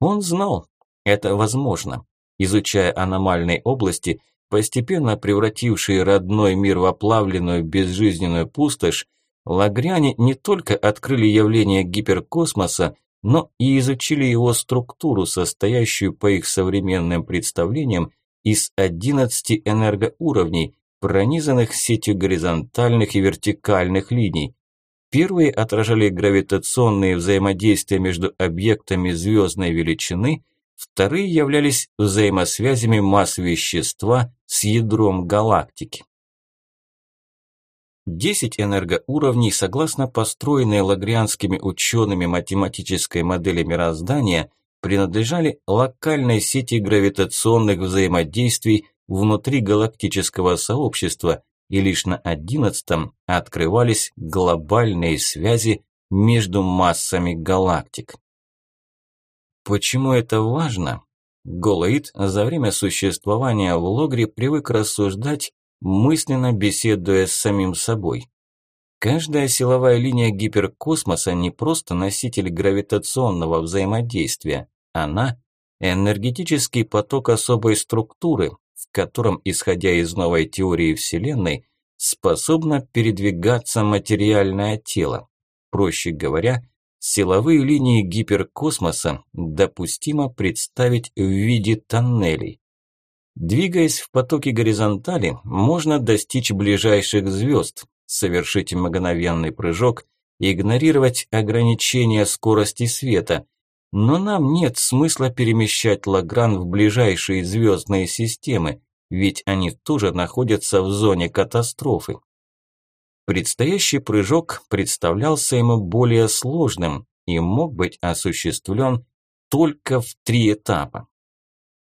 Он знал, это возможно. Изучая аномальные области, постепенно превратившие родной мир в оплавленную безжизненную пустошь, лагряне не только открыли явление гиперкосмоса, но и изучили его структуру, состоящую по их современным представлениям из 11 энергоуровней, пронизанных сетью горизонтальных и вертикальных линий. Первые отражали гравитационные взаимодействия между объектами звездной величины, вторые являлись взаимосвязями масс вещества с ядром галактики. Десять энергоуровней, согласно построенной лагрианскими учеными математической модели мироздания, принадлежали локальной сети гравитационных взаимодействий внутри галактического сообщества, и лишь на одиннадцатом открывались глобальные связи между массами галактик. Почему это важно? Голоид за время существования в Логре привык рассуждать мысленно беседуя с самим собой. Каждая силовая линия гиперкосмоса не просто носитель гравитационного взаимодействия, она – энергетический поток особой структуры, в котором, исходя из новой теории Вселенной, способно передвигаться материальное тело. Проще говоря, силовые линии гиперкосмоса допустимо представить в виде тоннелей. Двигаясь в потоке горизонтали, можно достичь ближайших звезд, совершить мгновенный прыжок, игнорировать ограничения скорости света. Но нам нет смысла перемещать Лагран в ближайшие звездные системы, ведь они тоже находятся в зоне катастрофы. Предстоящий прыжок представлялся ему более сложным и мог быть осуществлен только в три этапа.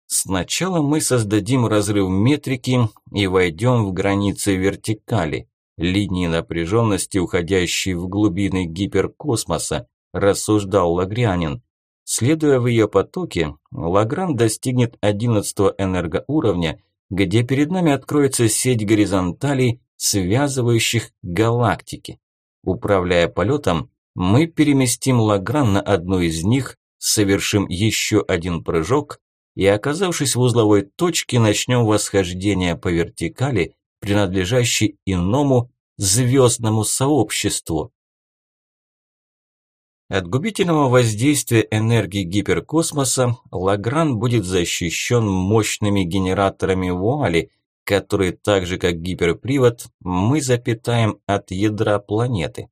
Сначала мы создадим разрыв метрики и войдем в границы вертикали, линии напряженности, уходящие в глубины гиперкосмоса, рассуждал Лагрянин. Следуя в ее потоке, Лагран достигнет 11 энергоуровня, где перед нами откроется сеть горизонталей, связывающих галактики. Управляя полетом, мы переместим Лагран на одну из них, совершим еще один прыжок и, оказавшись в узловой точке, начнем восхождение по вертикали, принадлежащей иному звездному сообществу. От губительного воздействия энергии гиперкосмоса Лагран будет защищен мощными генераторами вуали, которые так же как гиперпривод мы запитаем от ядра планеты.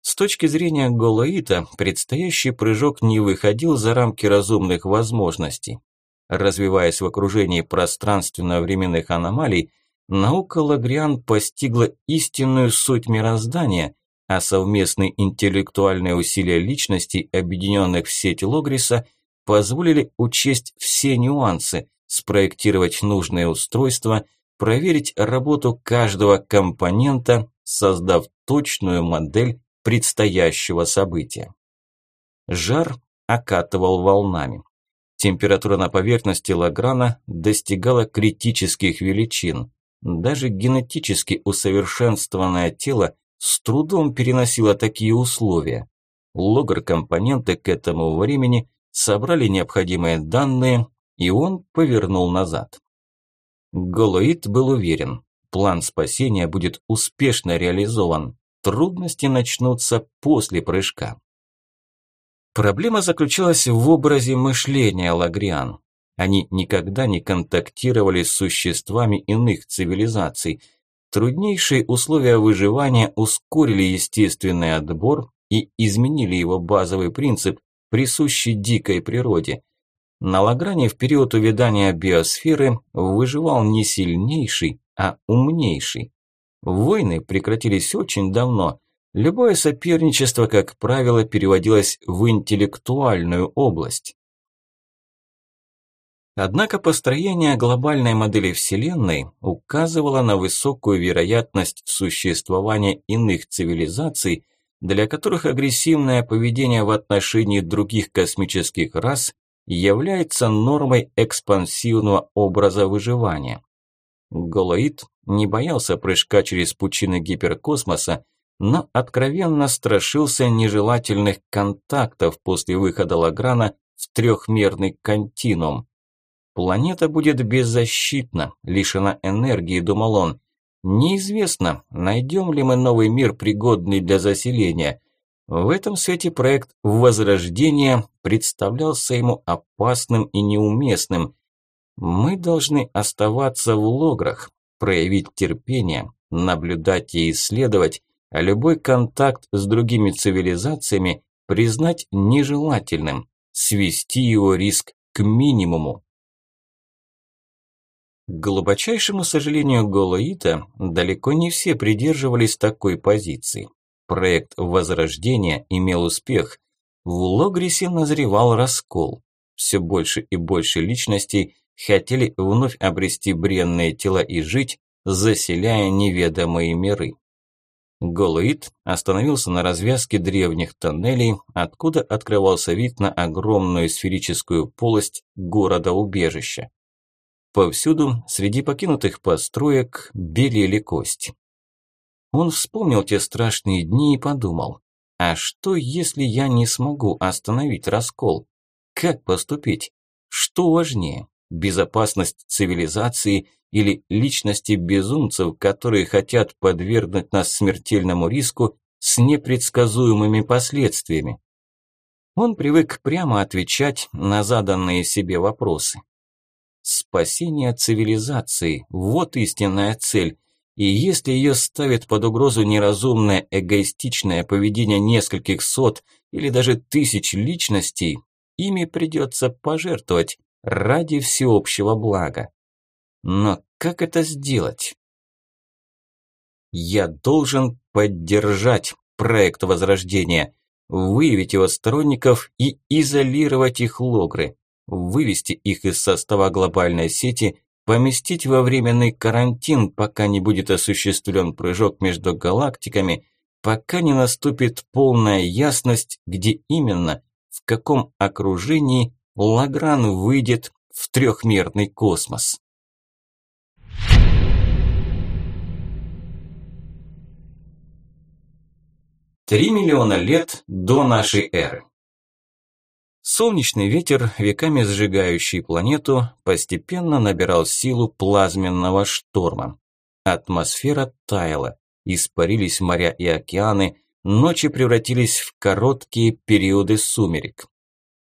С точки зрения Голоита, предстоящий прыжок не выходил за рамки разумных возможностей. Развиваясь в окружении пространственно-временных аномалий, наука Лагриан постигла истинную суть мироздания, а совместные интеллектуальные усилия личностей, объединенных в сеть Логриса, позволили учесть все нюансы, спроектировать нужные устройства, проверить работу каждого компонента, создав точную модель предстоящего события. Жар окатывал волнами. Температура на поверхности Лаграна достигала критических величин. Даже генетически усовершенствованное тело с трудом переносило такие условия. Логр-компоненты к этому времени собрали необходимые данные, и он повернул назад. Голоид был уверен, план спасения будет успешно реализован. Трудности начнутся после прыжка. Проблема заключалась в образе мышления лагриан. Они никогда не контактировали с существами иных цивилизаций. Труднейшие условия выживания ускорили естественный отбор и изменили его базовый принцип, присущий дикой природе. На Лагране в период увядания биосферы выживал не сильнейший, а умнейший. Войны прекратились очень давно. Любое соперничество, как правило, переводилось в интеллектуальную область. Однако построение глобальной модели Вселенной указывало на высокую вероятность существования иных цивилизаций, для которых агрессивное поведение в отношении других космических рас является нормой экспансивного образа выживания. Голоид не боялся прыжка через пучины гиперкосмоса, но откровенно страшился нежелательных контактов после выхода Лаграна в трехмерный континуум. Планета будет беззащитна, лишена энергии, думал он. Неизвестно, найдем ли мы новый мир, пригодный для заселения. В этом свете проект Возрождения представлялся ему опасным и неуместным. Мы должны оставаться в лограх, проявить терпение, наблюдать и исследовать, а любой контакт с другими цивилизациями признать нежелательным, свести его риск к минимуму. К глубочайшему сожалению Голоита, далеко не все придерживались такой позиции. Проект Возрождения имел успех. В Логрисе назревал раскол. Все больше и больше личностей хотели вновь обрести бренные тела и жить, заселяя неведомые миры. Голуит остановился на развязке древних тоннелей, откуда открывался вид на огромную сферическую полость города-убежища. Повсюду, среди покинутых построек, белели кости. Он вспомнил те страшные дни и подумал, а что, если я не смогу остановить раскол? Как поступить? Что важнее, безопасность цивилизации – или личности безумцев, которые хотят подвергнуть нас смертельному риску с непредсказуемыми последствиями. Он привык прямо отвечать на заданные себе вопросы. Спасение цивилизации – вот истинная цель. И если ее ставит под угрозу неразумное эгоистичное поведение нескольких сот или даже тысяч личностей, ими придется пожертвовать ради всеобщего блага. Но как это сделать? Я должен поддержать проект Возрождения, выявить его сторонников и изолировать их логры, вывести их из состава глобальной сети, поместить во временный карантин, пока не будет осуществлен прыжок между галактиками, пока не наступит полная ясность, где именно, в каком окружении Лагран выйдет в трехмерный космос. Три миллиона лет до нашей эры. Солнечный ветер, веками сжигающий планету, постепенно набирал силу плазменного шторма. Атмосфера таяла, испарились моря и океаны, ночи превратились в короткие периоды сумерек.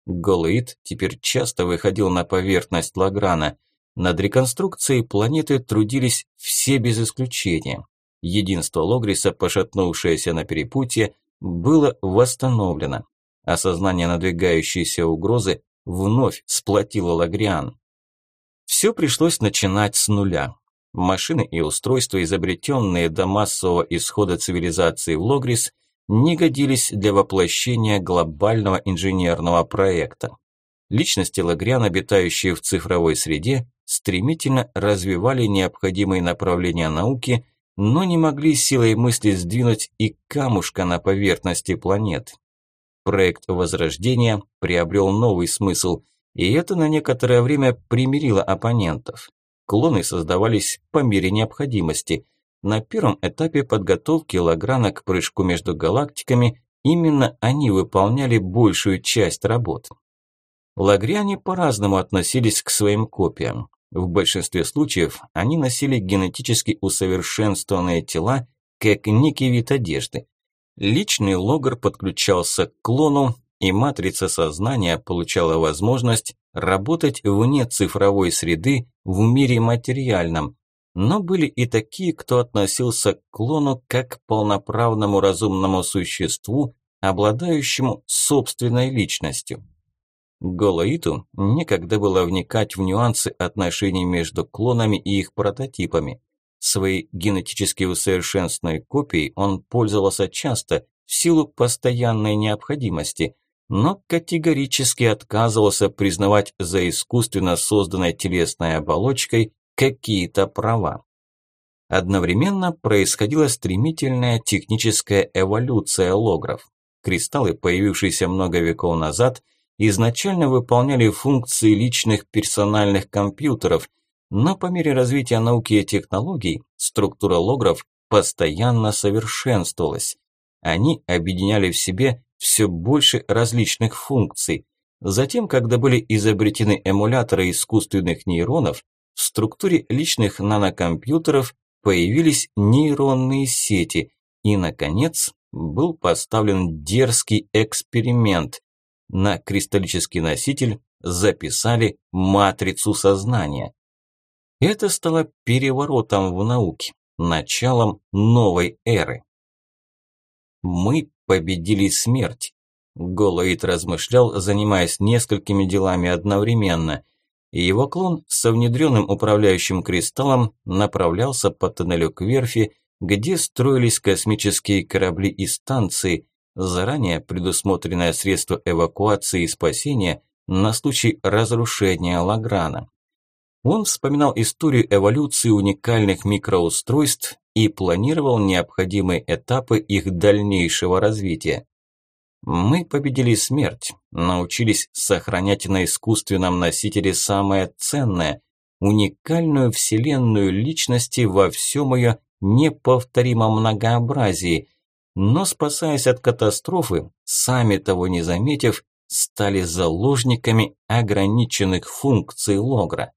Голуид теперь часто выходил на поверхность Лаграна. Над реконструкцией планеты трудились все без исключения. Единство Логриса, пошатнувшееся на перепутье, было восстановлено. Осознание надвигающейся угрозы вновь сплотило Лагриан. Все пришлось начинать с нуля. Машины и устройства, изобретенные до массового исхода цивилизации в Логрис, не годились для воплощения глобального инженерного проекта. Личности Лагриан, обитающие в цифровой среде, стремительно развивали необходимые направления науки – но не могли силой мысли сдвинуть и камушка на поверхности планеты. Проект Возрождения приобрел новый смысл, и это на некоторое время примирило оппонентов. Клоны создавались по мере необходимости. На первом этапе подготовки Лаграна к прыжку между галактиками именно они выполняли большую часть работ. Лагряне по-разному относились к своим копиям. В большинстве случаев они носили генетически усовершенствованные тела, как некий вид одежды. Личный логар подключался к клону, и матрица сознания получала возможность работать вне цифровой среды в мире материальном. Но были и такие, кто относился к клону как к полноправному разумному существу, обладающему собственной личностью. Голоиту некогда было вникать в нюансы отношений между клонами и их прототипами. Своей генетически усовершенствованной копией он пользовался часто в силу постоянной необходимости, но категорически отказывался признавать за искусственно созданной телесной оболочкой какие-то права. Одновременно происходила стремительная техническая эволюция логров. Кристаллы, появившиеся много веков назад – изначально выполняли функции личных персональных компьютеров, но по мере развития науки и технологий структура логров постоянно совершенствовалась. Они объединяли в себе все больше различных функций. Затем, когда были изобретены эмуляторы искусственных нейронов, в структуре личных нанокомпьютеров появились нейронные сети, и, наконец, был поставлен дерзкий эксперимент. На кристаллический носитель записали матрицу сознания. Это стало переворотом в науке, началом новой эры. Мы победили смерть. Голоид размышлял, занимаясь несколькими делами одновременно. И его клон со внедренным управляющим кристаллом направлялся по тоннелю к верфи, где строились космические корабли и станции, заранее предусмотренное средство эвакуации и спасения на случай разрушения Лаграна. Он вспоминал историю эволюции уникальных микроустройств и планировал необходимые этапы их дальнейшего развития. Мы победили смерть, научились сохранять на искусственном носителе самое ценное – уникальную вселенную личности во всем ее неповторимом многообразии, но, спасаясь от катастрофы, сами того не заметив, стали заложниками ограниченных функций логра.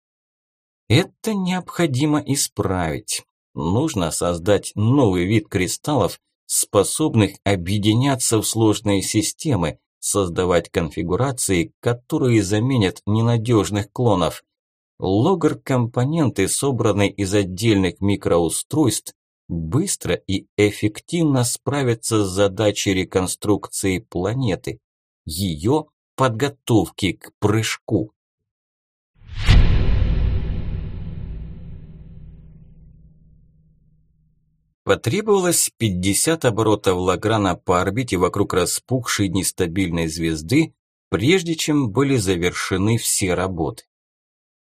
Это необходимо исправить. Нужно создать новый вид кристаллов, способных объединяться в сложные системы, создавать конфигурации, которые заменят ненадежных клонов. Логр-компоненты, собранные из отдельных микроустройств, быстро и эффективно справятся с задачей реконструкции планеты, ее подготовки к прыжку. Потребовалось 50 оборотов Лаграна по орбите вокруг распухшей нестабильной звезды, прежде чем были завершены все работы.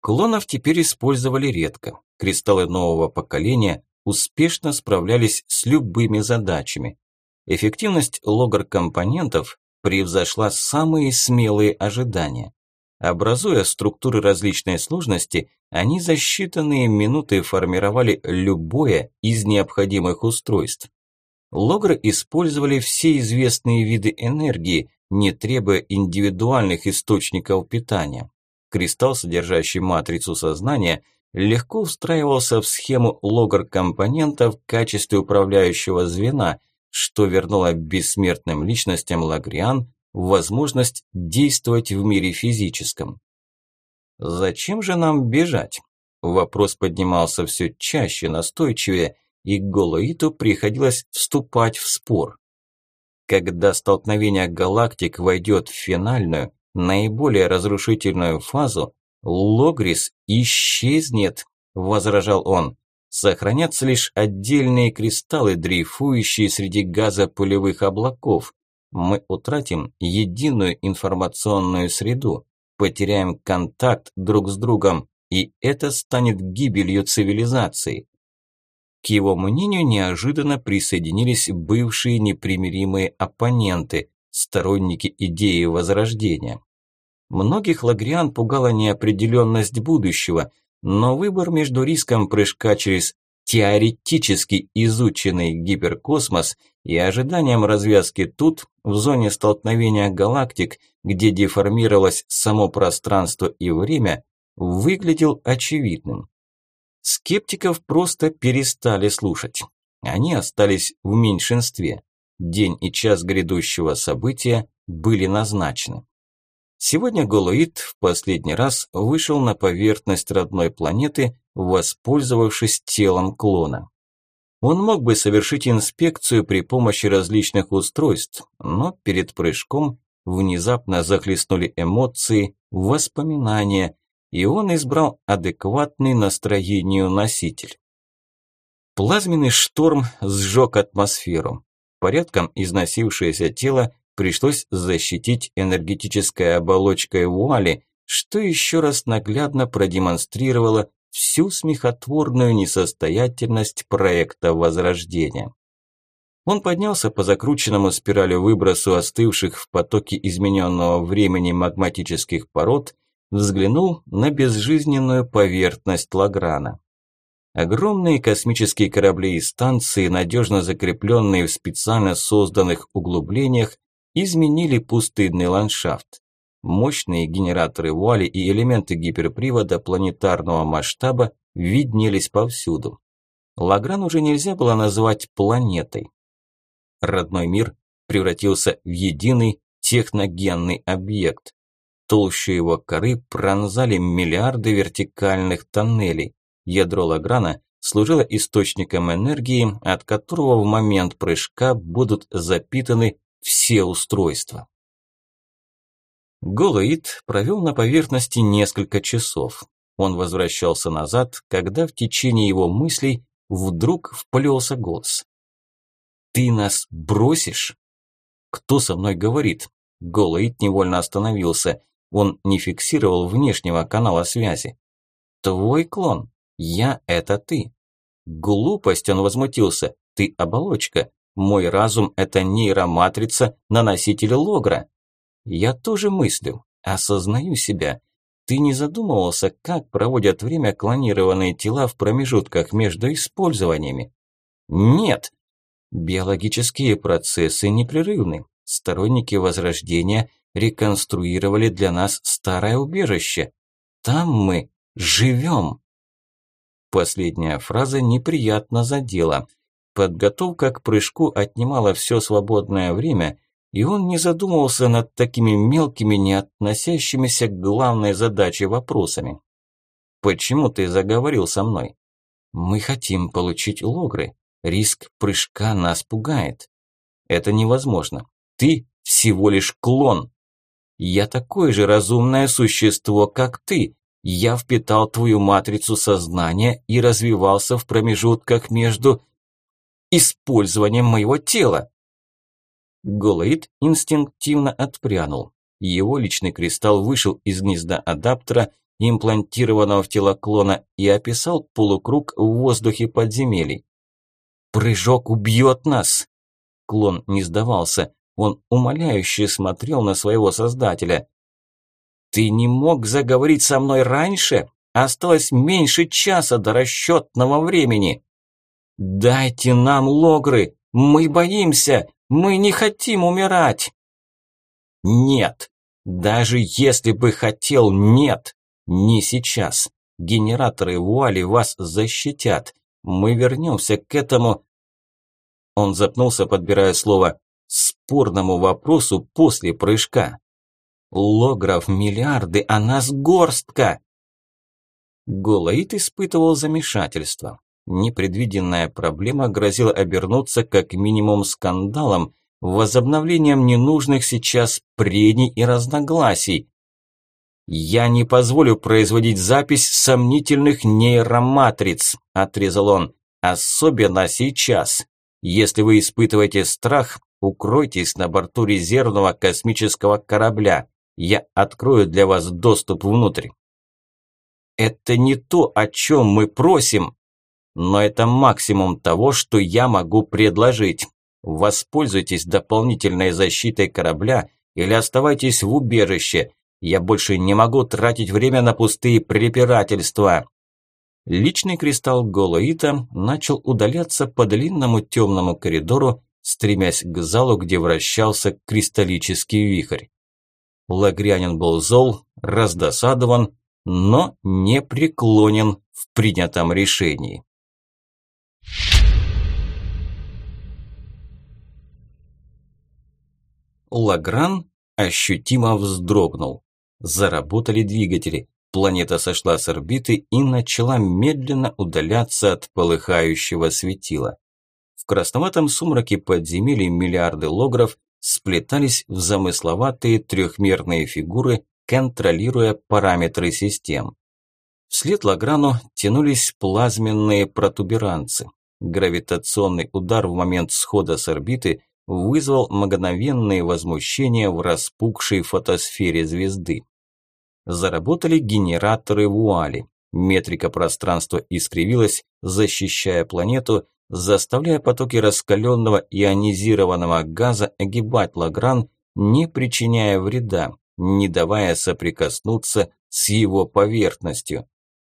Клонов теперь использовали редко. Кристаллы нового поколения успешно справлялись с любыми задачами. Эффективность логар-компонентов превзошла самые смелые ожидания. Образуя структуры различной сложности, они за считанные минуты формировали любое из необходимых устройств. Логры использовали все известные виды энергии, не требуя индивидуальных источников питания. Кристалл, содержащий матрицу сознания, легко устраивался в схему логр-компонента в качестве управляющего звена, что вернуло бессмертным личностям Лагриан возможность действовать в мире физическом. Зачем же нам бежать? Вопрос поднимался все чаще, настойчивее, и Голоиту приходилось вступать в спор. Когда столкновение галактик войдет в финальную, наиболее разрушительную фазу, Логрис исчезнет, возражал он. Сохранятся лишь отдельные кристаллы, дрейфующие среди газопылевых облаков, мы утратим единую информационную среду, потеряем контакт друг с другом, и это станет гибелью цивилизации. К его мнению неожиданно присоединились бывшие непримиримые оппоненты, сторонники идеи Возрождения. Многих лагриан пугала неопределенность будущего, но выбор между риском прыжка через теоретически изученный гиперкосмос и ожиданием развязки тут, в зоне столкновения галактик, где деформировалось само пространство и время, выглядел очевидным. Скептиков просто перестали слушать. Они остались в меньшинстве. День и час грядущего события были назначены. Сегодня Голуид в последний раз вышел на поверхность родной планеты, воспользовавшись телом клона. Он мог бы совершить инспекцию при помощи различных устройств, но перед прыжком внезапно захлестнули эмоции, воспоминания, и он избрал адекватный настроению носитель. Плазменный шторм сжег атмосферу. Порядком износившееся тело пришлось защитить энергетической оболочкой вуали, что еще раз наглядно продемонстрировало всю смехотворную несостоятельность проекта Возрождения. Он поднялся по закрученному спиралю выбросу остывших в потоке измененного времени магматических пород, взглянул на безжизненную поверхность Лаграна. Огромные космические корабли и станции, надежно закрепленные в специально созданных углублениях, изменили пустынный ландшафт. Мощные генераторы вуали и элементы гиперпривода планетарного масштаба виднелись повсюду. Лагран уже нельзя было назвать планетой. Родной мир превратился в единый техногенный объект. Толщу его коры пронзали миллиарды вертикальных тоннелей. Ядро Лаграна служило источником энергии, от которого в момент прыжка будут запитаны все устройства. Голоид провел на поверхности несколько часов. Он возвращался назад, когда в течение его мыслей вдруг вплелся голос. «Ты нас бросишь?» «Кто со мной говорит?» Голоид невольно остановился. Он не фиксировал внешнего канала связи. «Твой клон. Я – это ты». «Глупость!» – он возмутился. «Ты оболочка. Мой разум – это нейроматрица на носителе логра». «Я тоже мыслю. Осознаю себя. Ты не задумывался, как проводят время клонированные тела в промежутках между использованиями? Нет. Биологические процессы непрерывны. Сторонники Возрождения реконструировали для нас старое убежище. Там мы живем. Последняя фраза неприятно задела. Подготовка к прыжку отнимала все свободное время – и он не задумывался над такими мелкими, не относящимися к главной задаче вопросами. «Почему ты заговорил со мной?» «Мы хотим получить логры. Риск прыжка нас пугает». «Это невозможно. Ты всего лишь клон. Я такое же разумное существо, как ты. Я впитал твою матрицу сознания и развивался в промежутках между использованием моего тела. Голоид инстинктивно отпрянул. Его личный кристалл вышел из гнезда адаптера, имплантированного в тело клона, и описал полукруг в воздухе подземелий. «Прыжок убьет нас!» Клон не сдавался. Он умоляюще смотрел на своего создателя. «Ты не мог заговорить со мной раньше? Осталось меньше часа до расчетного времени!» «Дайте нам логры! Мы боимся! Мы не хотим умирать!» «Нет! Даже если бы хотел, нет! Не сейчас! Генераторы вуали вас защитят! Мы вернемся к этому...» Он запнулся, подбирая слово «спорному вопросу после прыжка». «Логров миллиарды, а нас горстка!» Голоид испытывал замешательство. Непредвиденная проблема грозила обернуться как минимум скандалом, возобновлением ненужных сейчас прений и разногласий. «Я не позволю производить запись сомнительных нейроматриц», – отрезал он, – «особенно сейчас. Если вы испытываете страх, укройтесь на борту резервного космического корабля. Я открою для вас доступ внутрь». «Это не то, о чем мы просим», но это максимум того, что я могу предложить. Воспользуйтесь дополнительной защитой корабля или оставайтесь в убежище. Я больше не могу тратить время на пустые препирательства. Личный кристалл Голоита начал удаляться по длинному темному коридору, стремясь к залу, где вращался кристаллический вихрь. Лагрянин был зол, раздосадован, но не преклонен в принятом решении. Лагран ощутимо вздрогнул. Заработали двигатели. Планета сошла с орбиты и начала медленно удаляться от полыхающего светила. В красноватом сумраке подземелий миллиарды логров сплетались в замысловатые трехмерные фигуры, контролируя параметры систем. Вслед Лаграну тянулись плазменные протуберанцы. Гравитационный удар в момент схода с орбиты вызвал мгновенное возмущение в распухшей фотосфере звезды. Заработали генераторы вуали. Метрика пространства искривилась, защищая планету, заставляя потоки раскаленного ионизированного газа огибать Лагран, не причиняя вреда, не давая соприкоснуться с его поверхностью.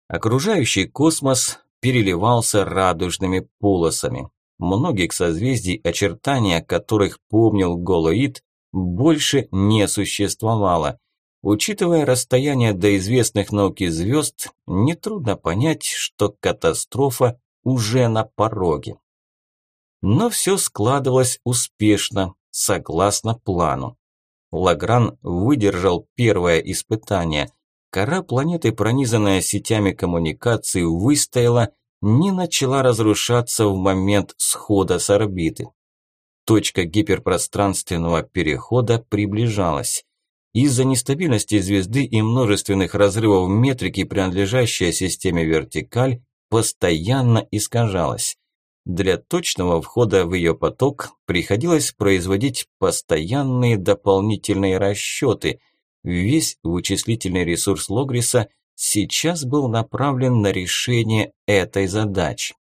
Окружающий космос переливался радужными полосами. Многих созвездий, очертания которых помнил Голоид, больше не существовало. Учитывая расстояние до известных науки звезд, нетрудно понять, что катастрофа уже на пороге. Но все складывалось успешно, согласно плану. Лагран выдержал первое испытание. Кора планеты, пронизанная сетями коммуникаций, выстояла, не начала разрушаться в момент схода с орбиты. Точка гиперпространственного перехода приближалась. Из-за нестабильности звезды и множественных разрывов метрики, принадлежащая системе вертикаль, постоянно искажалась. Для точного входа в ее поток приходилось производить постоянные дополнительные расчеты. Весь вычислительный ресурс Логриса сейчас был направлен на решение этой задачи.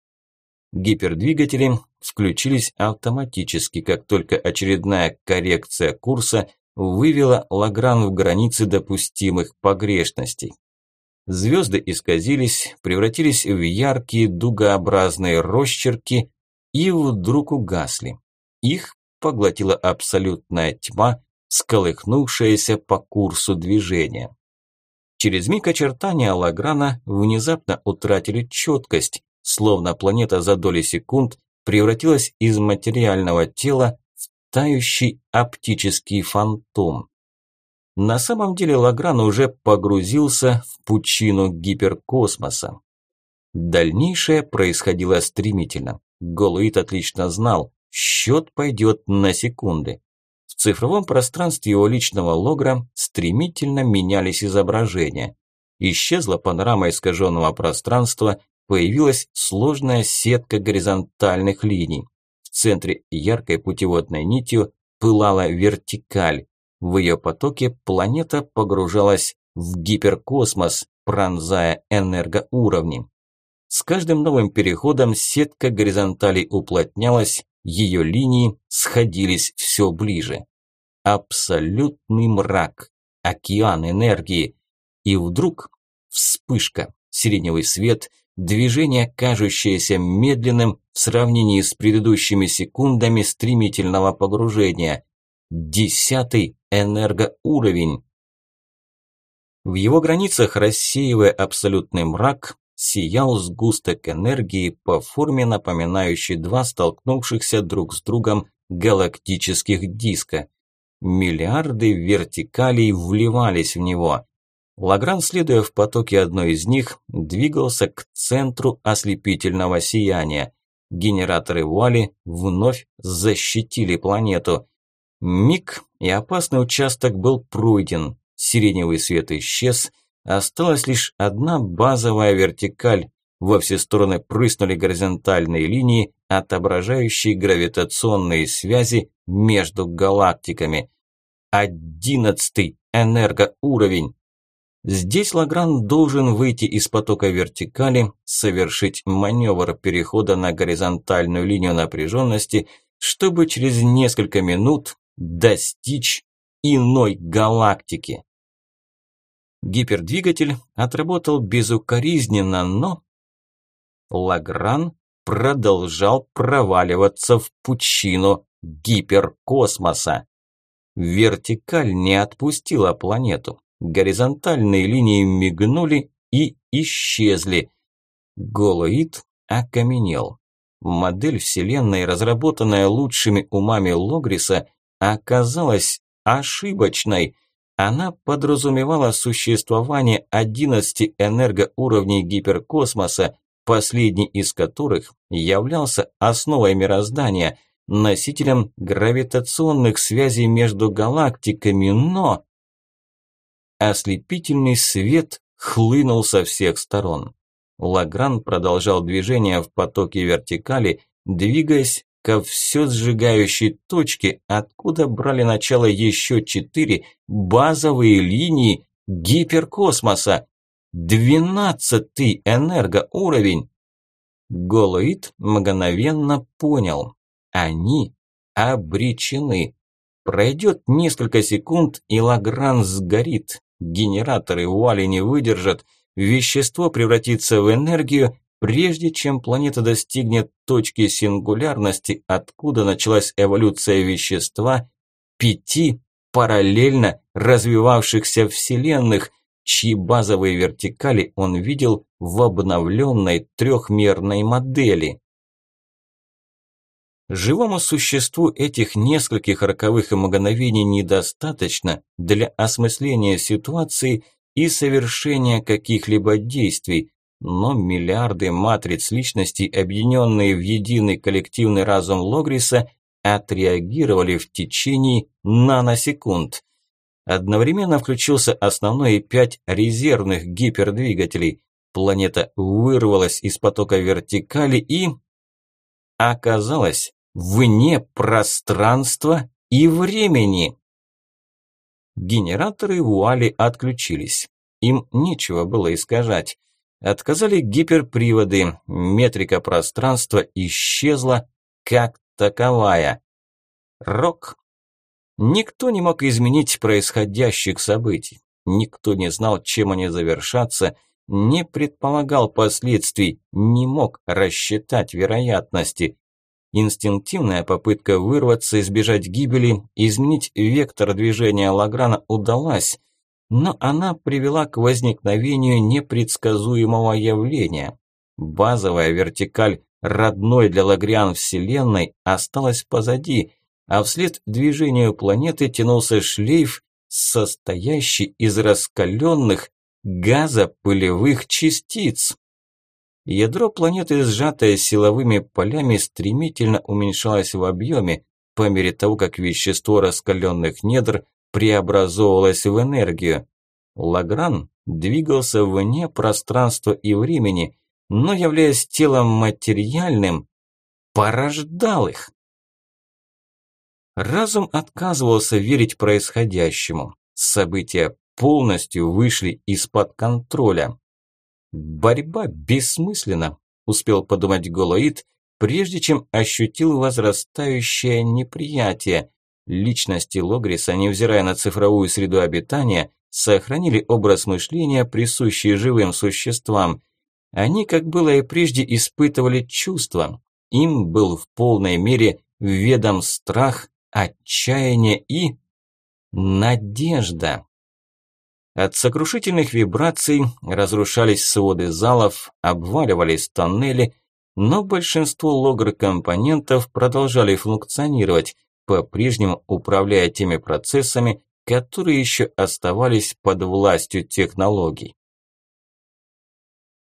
Гипердвигатели включились автоматически, как только очередная коррекция курса вывела Лагран в границы допустимых погрешностей. Звезды исказились, превратились в яркие дугообразные росчерки и вдруг угасли. Их поглотила абсолютная тьма, сколыхнувшаяся по курсу движения. Через миг очертания Лаграна внезапно утратили четкость, словно планета за доли секунд превратилась из материального тела в тающий оптический фантом. На самом деле Лагран уже погрузился в пучину гиперкосмоса. Дальнейшее происходило стремительно. Голуит отлично знал, счет пойдет на секунды. В цифровом пространстве его личного логра стремительно менялись изображения. Исчезла панорама искаженного пространства, появилась сложная сетка горизонтальных линий. В центре яркой путеводной нитью пылала вертикаль. В ее потоке планета погружалась в гиперкосмос, пронзая энергоуровни. С каждым новым переходом сетка горизонталей уплотнялась, ее линии сходились все ближе. Абсолютный мрак, океан энергии. И вдруг вспышка, сиреневый свет, движение, кажущееся медленным в сравнении с предыдущими секундами стремительного погружения. Десятый энергоуровень. В его границах, рассеивая абсолютный мрак, сиял сгусток энергии по форме напоминающий два столкнувшихся друг с другом галактических диска. Миллиарды вертикалей вливались в него. Лагран, следуя в потоке одной из них, двигался к центру ослепительного сияния. Генераторы вуали вновь защитили планету. Миг, и опасный участок был пройден. Сиреневый свет исчез, осталась лишь одна базовая вертикаль. Во все стороны прыснули горизонтальные линии, отображающие гравитационные связи между галактиками. Одиннадцатый энергоуровень. Здесь Лагран должен выйти из потока вертикали, совершить маневр перехода на горизонтальную линию напряженности, чтобы через несколько минут достичь иной галактики. Гипердвигатель отработал безукоризненно, но Лагран продолжал проваливаться в пучину гиперкосмоса. Вертикаль не отпустила планету. Горизонтальные линии мигнули и исчезли. Голоид окаменел. Модель Вселенной, разработанная лучшими умами Логриса, оказалась ошибочной. Она подразумевала существование 11 энергоуровней гиперкосмоса, последний из которых являлся основой мироздания, носителем гравитационных связей между галактиками, но... Ослепительный свет хлынул со всех сторон. Лагран продолжал движение в потоке вертикали, двигаясь ко все сжигающей точке, откуда брали начало еще четыре базовые линии гиперкосмоса. Двенадцатый энергоуровень. Голоид мгновенно понял. Они обречены. Пройдет несколько секунд, и Лагран сгорит. Генераторы Вуали не выдержат, вещество превратится в энергию, прежде чем планета достигнет точки сингулярности, откуда началась эволюция вещества, пяти параллельно развивавшихся вселенных, чьи базовые вертикали он видел в обновленной трехмерной модели. Живому существу этих нескольких роковых мгновений недостаточно для осмысления ситуации и совершения каких-либо действий, но миллиарды матриц личностей, объединенные в единый коллективный разум Логриса, отреагировали в течение наносекунд. Одновременно включился основной и пять резервных гипердвигателей. Планета вырвалась из потока вертикали и... оказалась вне пространства и времени. Генераторы вуали отключились. Им нечего было искажать. Отказали гиперприводы, метрика пространства исчезла как таковая. Рок. Никто не мог изменить происходящих событий. Никто не знал, чем они завершатся, не предполагал последствий, не мог рассчитать вероятности. Инстинктивная попытка вырваться, избежать гибели, изменить вектор движения Лаграна удалась, но она привела к возникновению непредсказуемого явления. Базовая вертикаль родной для Лагриан Вселенной осталась позади, а вслед движению планеты тянулся шлейф, состоящий из раскаленных газопылевых частиц. Ядро планеты, сжатое силовыми полями, стремительно уменьшалось в объеме по мере того, как вещество раскаленных недр преобразовывалось в энергию. Лагран двигался вне пространства и времени, но, являясь телом материальным, порождал их. Разум отказывался верить происходящему. События полностью вышли из-под контроля. Борьба бессмысленна, успел подумать Голоид, прежде чем ощутил возрастающее неприятие. Личности Логриса, невзирая на цифровую среду обитания, сохранили образ мышления, присущий живым существам. Они, как было и прежде, испытывали чувства. Им был в полной мере ведом страх, отчаяние и надежда. От сокрушительных вибраций разрушались своды залов, обваливались тоннели, но большинство логр-компонентов продолжали функционировать, по-прежнему управляя теми процессами, которые еще оставались под властью технологий.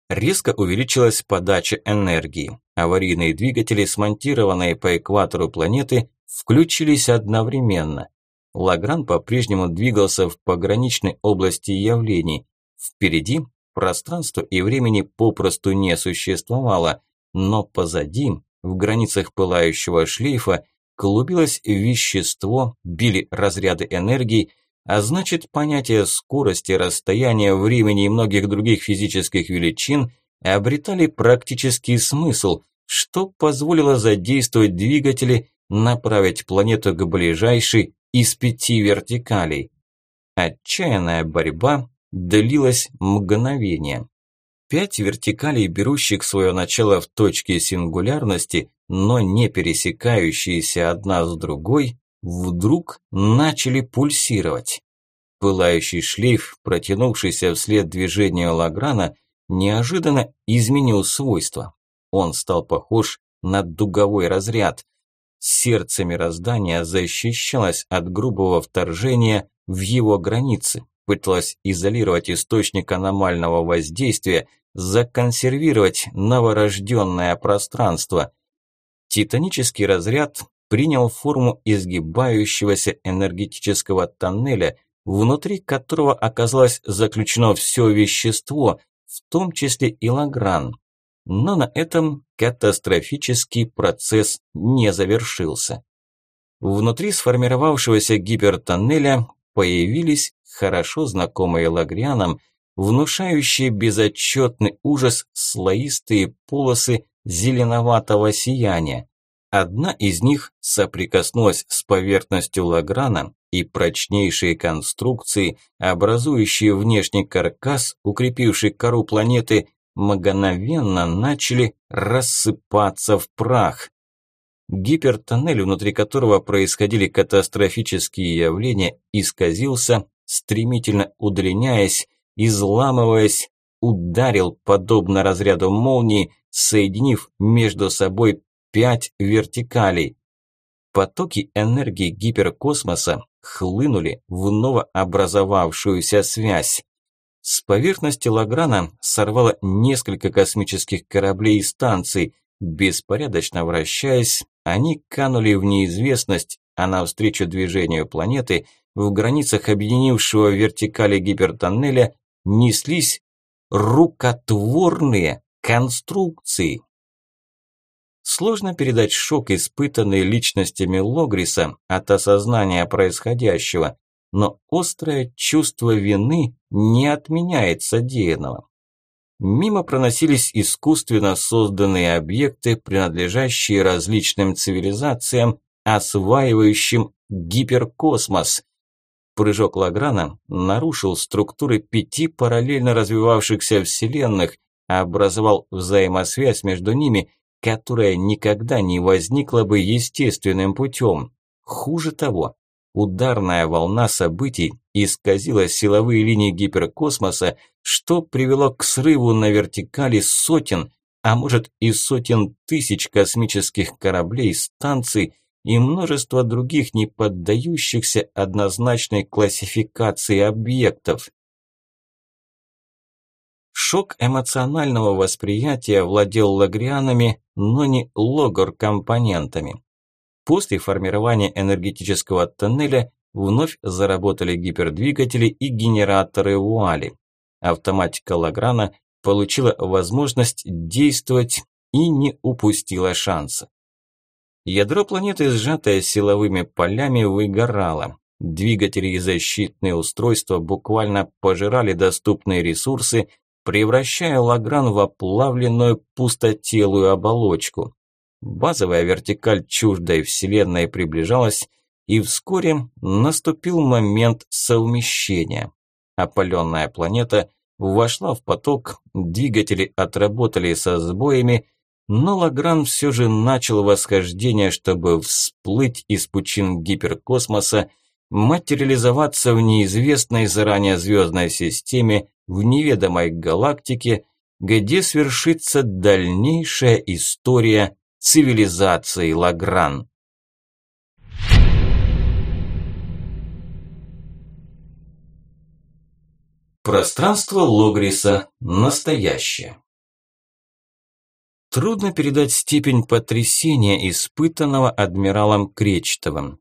Резко увеличилась подача энергии. Аварийные двигатели, смонтированные по экватору планеты, включились одновременно. Лагран по-прежнему двигался в пограничной области явлений. Впереди пространство и времени попросту не существовало, но позади, в границах пылающего шлейфа, клубилось вещество, били разряды энергии, а значит понятия скорости, расстояния, времени и многих других физических величин обретали практический смысл, что позволило задействовать двигатели, направить планету к ближайшей из пяти вертикалей. Отчаянная борьба длилась мгновение. Пять вертикалей, берущих свое начало в точке сингулярности, но не пересекающиеся одна с другой, вдруг начали пульсировать. Пылающий шлейф, протянувшийся вслед движению Лаграна, неожиданно изменил свойства. Он стал похож на дуговой разряд. Сердце мироздания защищалось от грубого вторжения в его границы, пыталось изолировать источник аномального воздействия, законсервировать новорожденное пространство. Титанический разряд принял форму изгибающегося энергетического тоннеля, внутри которого оказалось заключено все вещество, в том числе и Лагран. Но на этом катастрофический процесс не завершился. Внутри сформировавшегося гипертоннеля появились хорошо знакомые Лагрианам внушающие безотчетный ужас слоистые полосы зеленоватого сияния. Одна из них соприкоснулась с поверхностью Лаграна, и прочнейшие конструкции, образующие внешний каркас, укрепивший кору планеты, мгновенно начали рассыпаться в прах. Гипертоннель, внутри которого происходили катастрофические явления, исказился, стремительно удлиняясь, изламываясь, ударил, подобно разряду молнии, соединив между собой пять вертикалей. Потоки энергии гиперкосмоса хлынули в новообразовавшуюся связь. С поверхности Лаграна сорвало несколько космических кораблей и станций. Беспорядочно вращаясь, они канули в неизвестность, а навстречу движению планеты в границах объединившего вертикали гипертоннеля неслись рукотворные конструкции. Сложно передать шок, испытанный личностями Логриса от осознания происходящего, но острое чувство вины не отменяет содеянного. Мимо проносились искусственно созданные объекты, принадлежащие различным цивилизациям, осваивающим гиперкосмос. Прыжок Лаграна нарушил структуры пяти параллельно развивавшихся вселенных, образовал взаимосвязь между ними которая никогда не возникла бы естественным путем. Хуже того, ударная волна событий исказила силовые линии гиперкосмоса, что привело к срыву на вертикали сотен, а может и сотен тысяч космических кораблей, станций и множество других не поддающихся однозначной классификации объектов. Шок эмоционального восприятия владел лагрианами, но не логор-компонентами. После формирования энергетического тоннеля вновь заработали гипердвигатели и генераторы вуали. Автоматика Лаграна получила возможность действовать и не упустила шанса. Ядро планеты, сжатое силовыми полями, выгорало. Двигатели и защитные устройства буквально пожирали доступные ресурсы, превращая Лагран в оплавленную пустотелую оболочку. Базовая вертикаль чуждой вселенной приближалась, и вскоре наступил момент совмещения. Опаленная планета вошла в поток, двигатели отработали со сбоями, но Лагран все же начал восхождение, чтобы всплыть из пучин гиперкосмоса, материализоваться в неизвестной заранее звездной системе, в неведомой галактике, где свершится дальнейшая история цивилизации Лагран. Пространство Логриса настоящее. Трудно передать степень потрясения, испытанного адмиралом Кречетовым.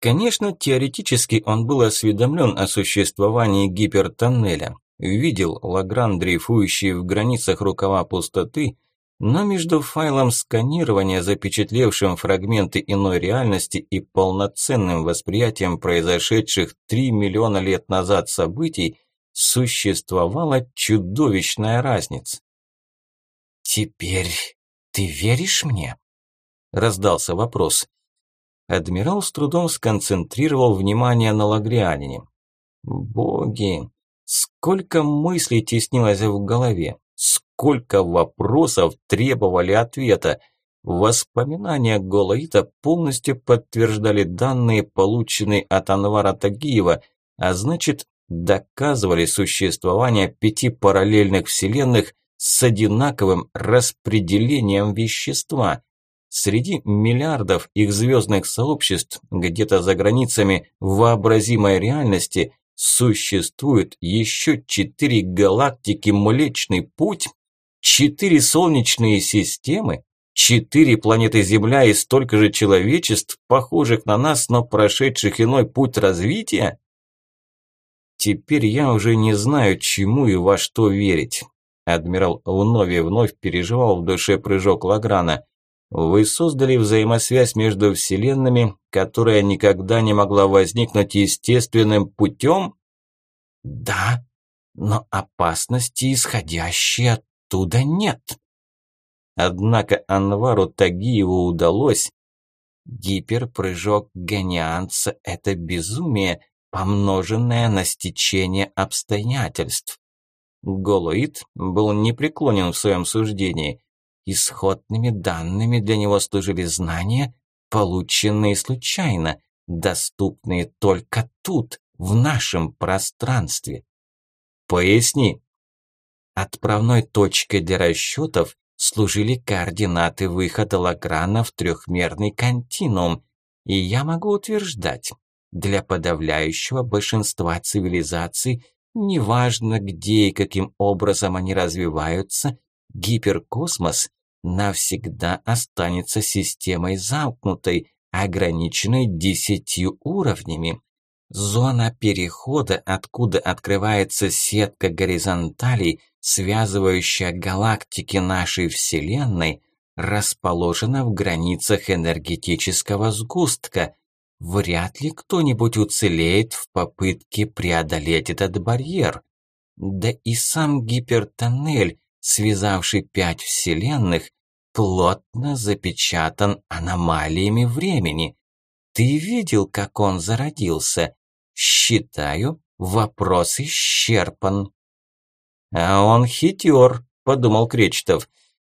Конечно, теоретически он был осведомлен о существовании гипертоннеля, видел Лагран, дрейфующий в границах рукава пустоты, но между файлом сканирования, запечатлевшим фрагменты иной реальности и полноценным восприятием произошедших 3 миллиона лет назад событий, существовала чудовищная разница. «Теперь ты веришь мне?» – раздался вопрос. Адмирал с трудом сконцентрировал внимание на Лагрианине. «Боги, Сколько мыслей теснилось в голове, сколько вопросов требовали ответа. Воспоминания Голоита полностью подтверждали данные, полученные от Анвара Тагиева, а значит, доказывали существование пяти параллельных вселенных с одинаковым распределением вещества. Среди миллиардов их звездных сообществ, где-то за границами вообразимой реальности, Существует еще четыре галактики Млечный Путь, четыре солнечные системы, четыре планеты Земля и столько же человечеств, похожих на нас, но прошедших иной путь развития? Теперь я уже не знаю, чему и во что верить. Адмирал вновь и вновь переживал в душе прыжок Лаграна. Вы создали взаимосвязь между вселенными, которая никогда не могла возникнуть естественным путем? Да, но опасности, исходящей оттуда, нет. Однако Анвару Тагиеву удалось. Гиперпрыжок гонианца – это безумие, помноженное на стечение обстоятельств. Голоид был непреклонен в своем суждении. Исходными данными для него служили знания, полученные случайно, доступные только тут, в нашем пространстве. Поясни. Отправной точкой для расчетов служили координаты выхода Лаграна в трехмерный континуум, и я могу утверждать, для подавляющего большинства цивилизаций, неважно где и каким образом они развиваются, гиперкосмос навсегда останется системой замкнутой, ограниченной десятью уровнями. Зона перехода, откуда открывается сетка горизонталей, связывающая галактики нашей Вселенной, расположена в границах энергетического сгустка. Вряд ли кто-нибудь уцелеет в попытке преодолеть этот барьер. Да и сам гипертоннель, связавший пять вселенных, плотно запечатан аномалиями времени. Ты видел, как он зародился? Считаю, вопрос исчерпан. А он хитер, подумал Кречетов.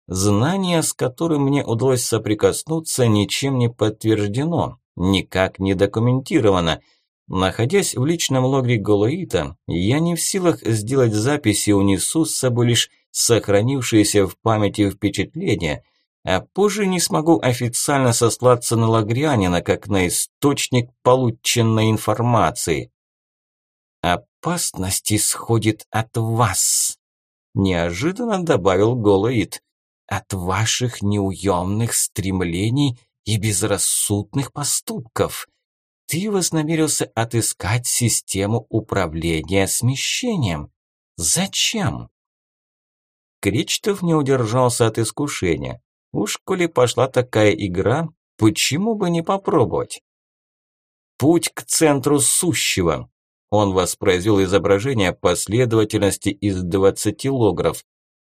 Знание, с которым мне удалось соприкоснуться, ничем не подтверждено, никак не документировано. Находясь в личном логе Голоита, я не в силах сделать записи, унесу с собой лишь сохранившиеся в памяти впечатления, а позже не смогу официально сослаться на Лагрянина как на источник полученной информации. «Опасность исходит от вас», – неожиданно добавил Голоид, – «от ваших неуемных стремлений и безрассудных поступков. Ты вознамерился отыскать систему управления смещением. Зачем?» Кричтов не удержался от искушения. Уж коли пошла такая игра, почему бы не попробовать? Путь к центру сущего. Он воспроизвел изображение последовательности из 20 логров.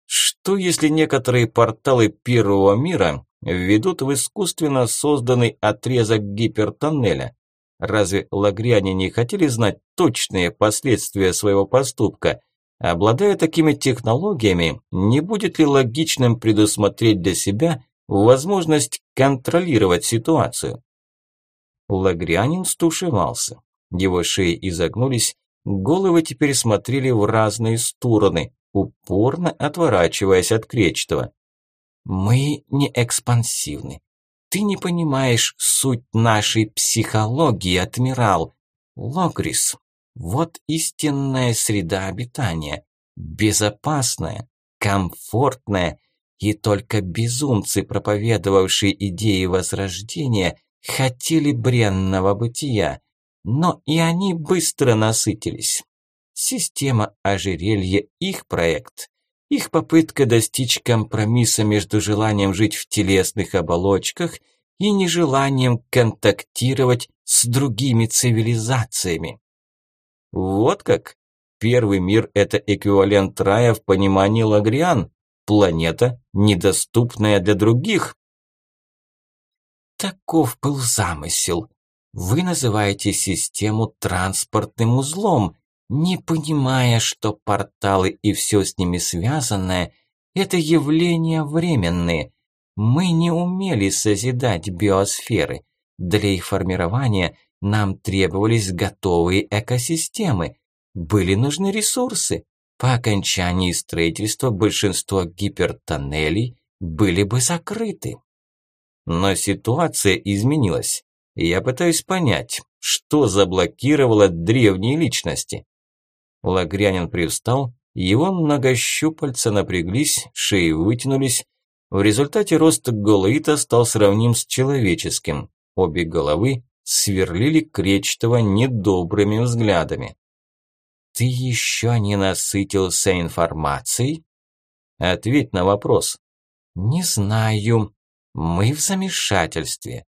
Что если некоторые порталы первого мира ведут в искусственно созданный отрезок гипертоннеля? Разве лагряне не хотели знать точные последствия своего поступка? Обладая такими технологиями, не будет ли логичным предусмотреть для себя возможность контролировать ситуацию? Лагрянин стушевался. Его шеи изогнулись, головы теперь смотрели в разные стороны, упорно отворачиваясь от Кречетова. «Мы не экспансивны. Ты не понимаешь суть нашей психологии, адмирал. Логрис, вот истинная среда обитания. Безопасная, комфортная, и только безумцы, проповедовавшие идеи возрождения, хотели бренного бытия. Но и они быстро насытились. Система ожерелья – их проект. Их попытка достичь компромисса между желанием жить в телесных оболочках и нежеланием контактировать с другими цивилизациями. Вот как? Первый мир – это эквивалент рая в понимании Лагриан. Планета, недоступная для других. Таков был замысел. Вы называете систему транспортным узлом, не понимая, что порталы и все с ними связанное – это явления временные. Мы не умели созидать биосферы. Для их формирования – нам требовались готовые экосистемы. Были нужны ресурсы. По окончании строительства большинство гипертоннелей были бы закрыты. Но ситуация изменилась. Я пытаюсь понять, что заблокировало древние личности. Лагрянин привстал, его многощупальца напряглись, шеи вытянулись. В результате рост голоита стал сравним с человеческим. Обе головы сверлили Кречетова недобрыми взглядами. «Ты еще не насытился информацией?» «Ответь на вопрос». «Не знаю. Мы в замешательстве».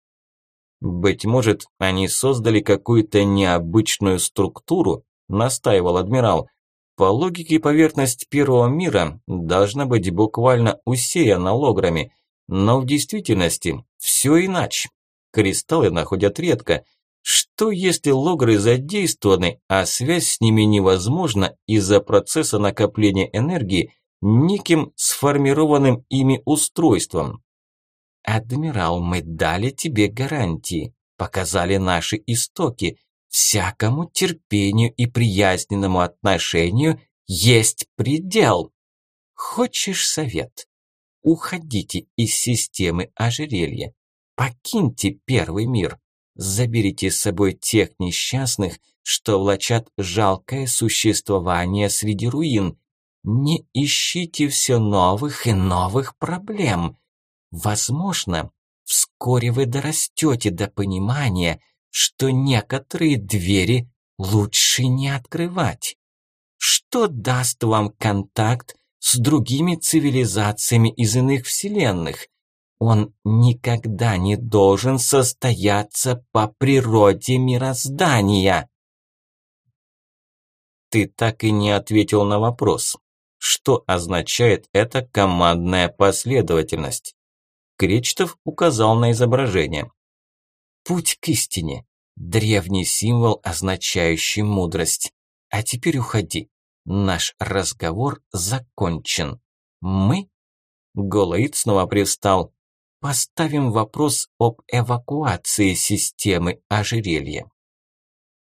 «Быть может, они создали какую-то необычную структуру?» – настаивал адмирал. По логике, поверхность первого мира должна быть буквально усеяна лограми, но в действительности все иначе. Кристаллы находят редко. Что если логры задействованы, а связь с ними невозможна из-за процесса накопления энергии неким сформированным ими устройством? «Адмирал, мы дали тебе гарантии, показали наши истоки. Всякому терпению и приязненному отношению есть предел. Хочешь совет? Уходите из системы ожерелья. Покиньте первый мир. Заберите с собой тех несчастных, что влачат жалкое существование среди руин. Не ищите все новых и новых проблем. Возможно, вскоре вы дорастете до понимания, что некоторые двери лучше не открывать. Что даст вам контакт с другими цивилизациями из иных вселенных? Он никогда не должен состояться по природе мироздания. Ты так и не ответил на вопрос. Что означает эта командная последовательность? Кречетов указал на изображение. Путь к истине. Древний символ, означающий мудрость. А теперь уходи. Наш разговор закончен. Мы? Голоид снова привстал. Поставим вопрос об эвакуации системы ожерелья.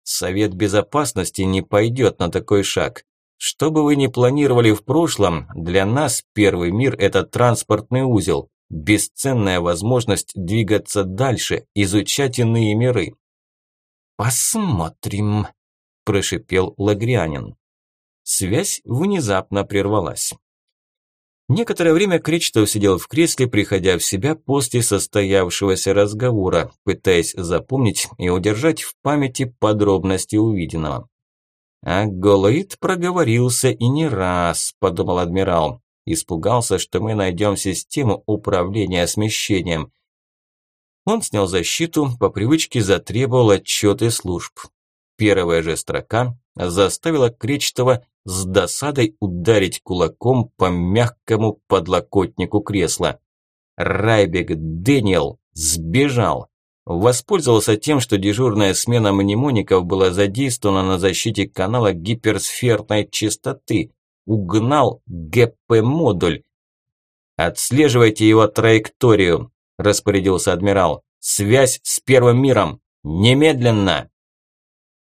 Совет Безопасности не пойдет на такой шаг. Что бы вы ни планировали в прошлом, для нас первый мир – это транспортный узел. Бесценная возможность двигаться дальше, изучать иные миры. «Посмотрим», – прошипел Лагрианин. Связь внезапно прервалась. Некоторое время Кречетов сидел в кресле, приходя в себя после состоявшегося разговора, пытаясь запомнить и удержать в памяти подробности увиденного. «А Голоид проговорился и не раз», – подумал адмирал. Испугался, что мы найдем систему управления смещением. Он снял защиту, по привычке затребовал отчеты служб. Первая же строка заставила Кречетова с досадой ударить кулаком по мягкому подлокотнику кресла. Райбек Дэниел сбежал. Воспользовался тем, что дежурная смена мнемоников была задействована на защите канала гиперсферной частоты угнал ГП-модуль. «Отслеживайте его траекторию», – распорядился адмирал. «Связь с Первым миром! Немедленно!»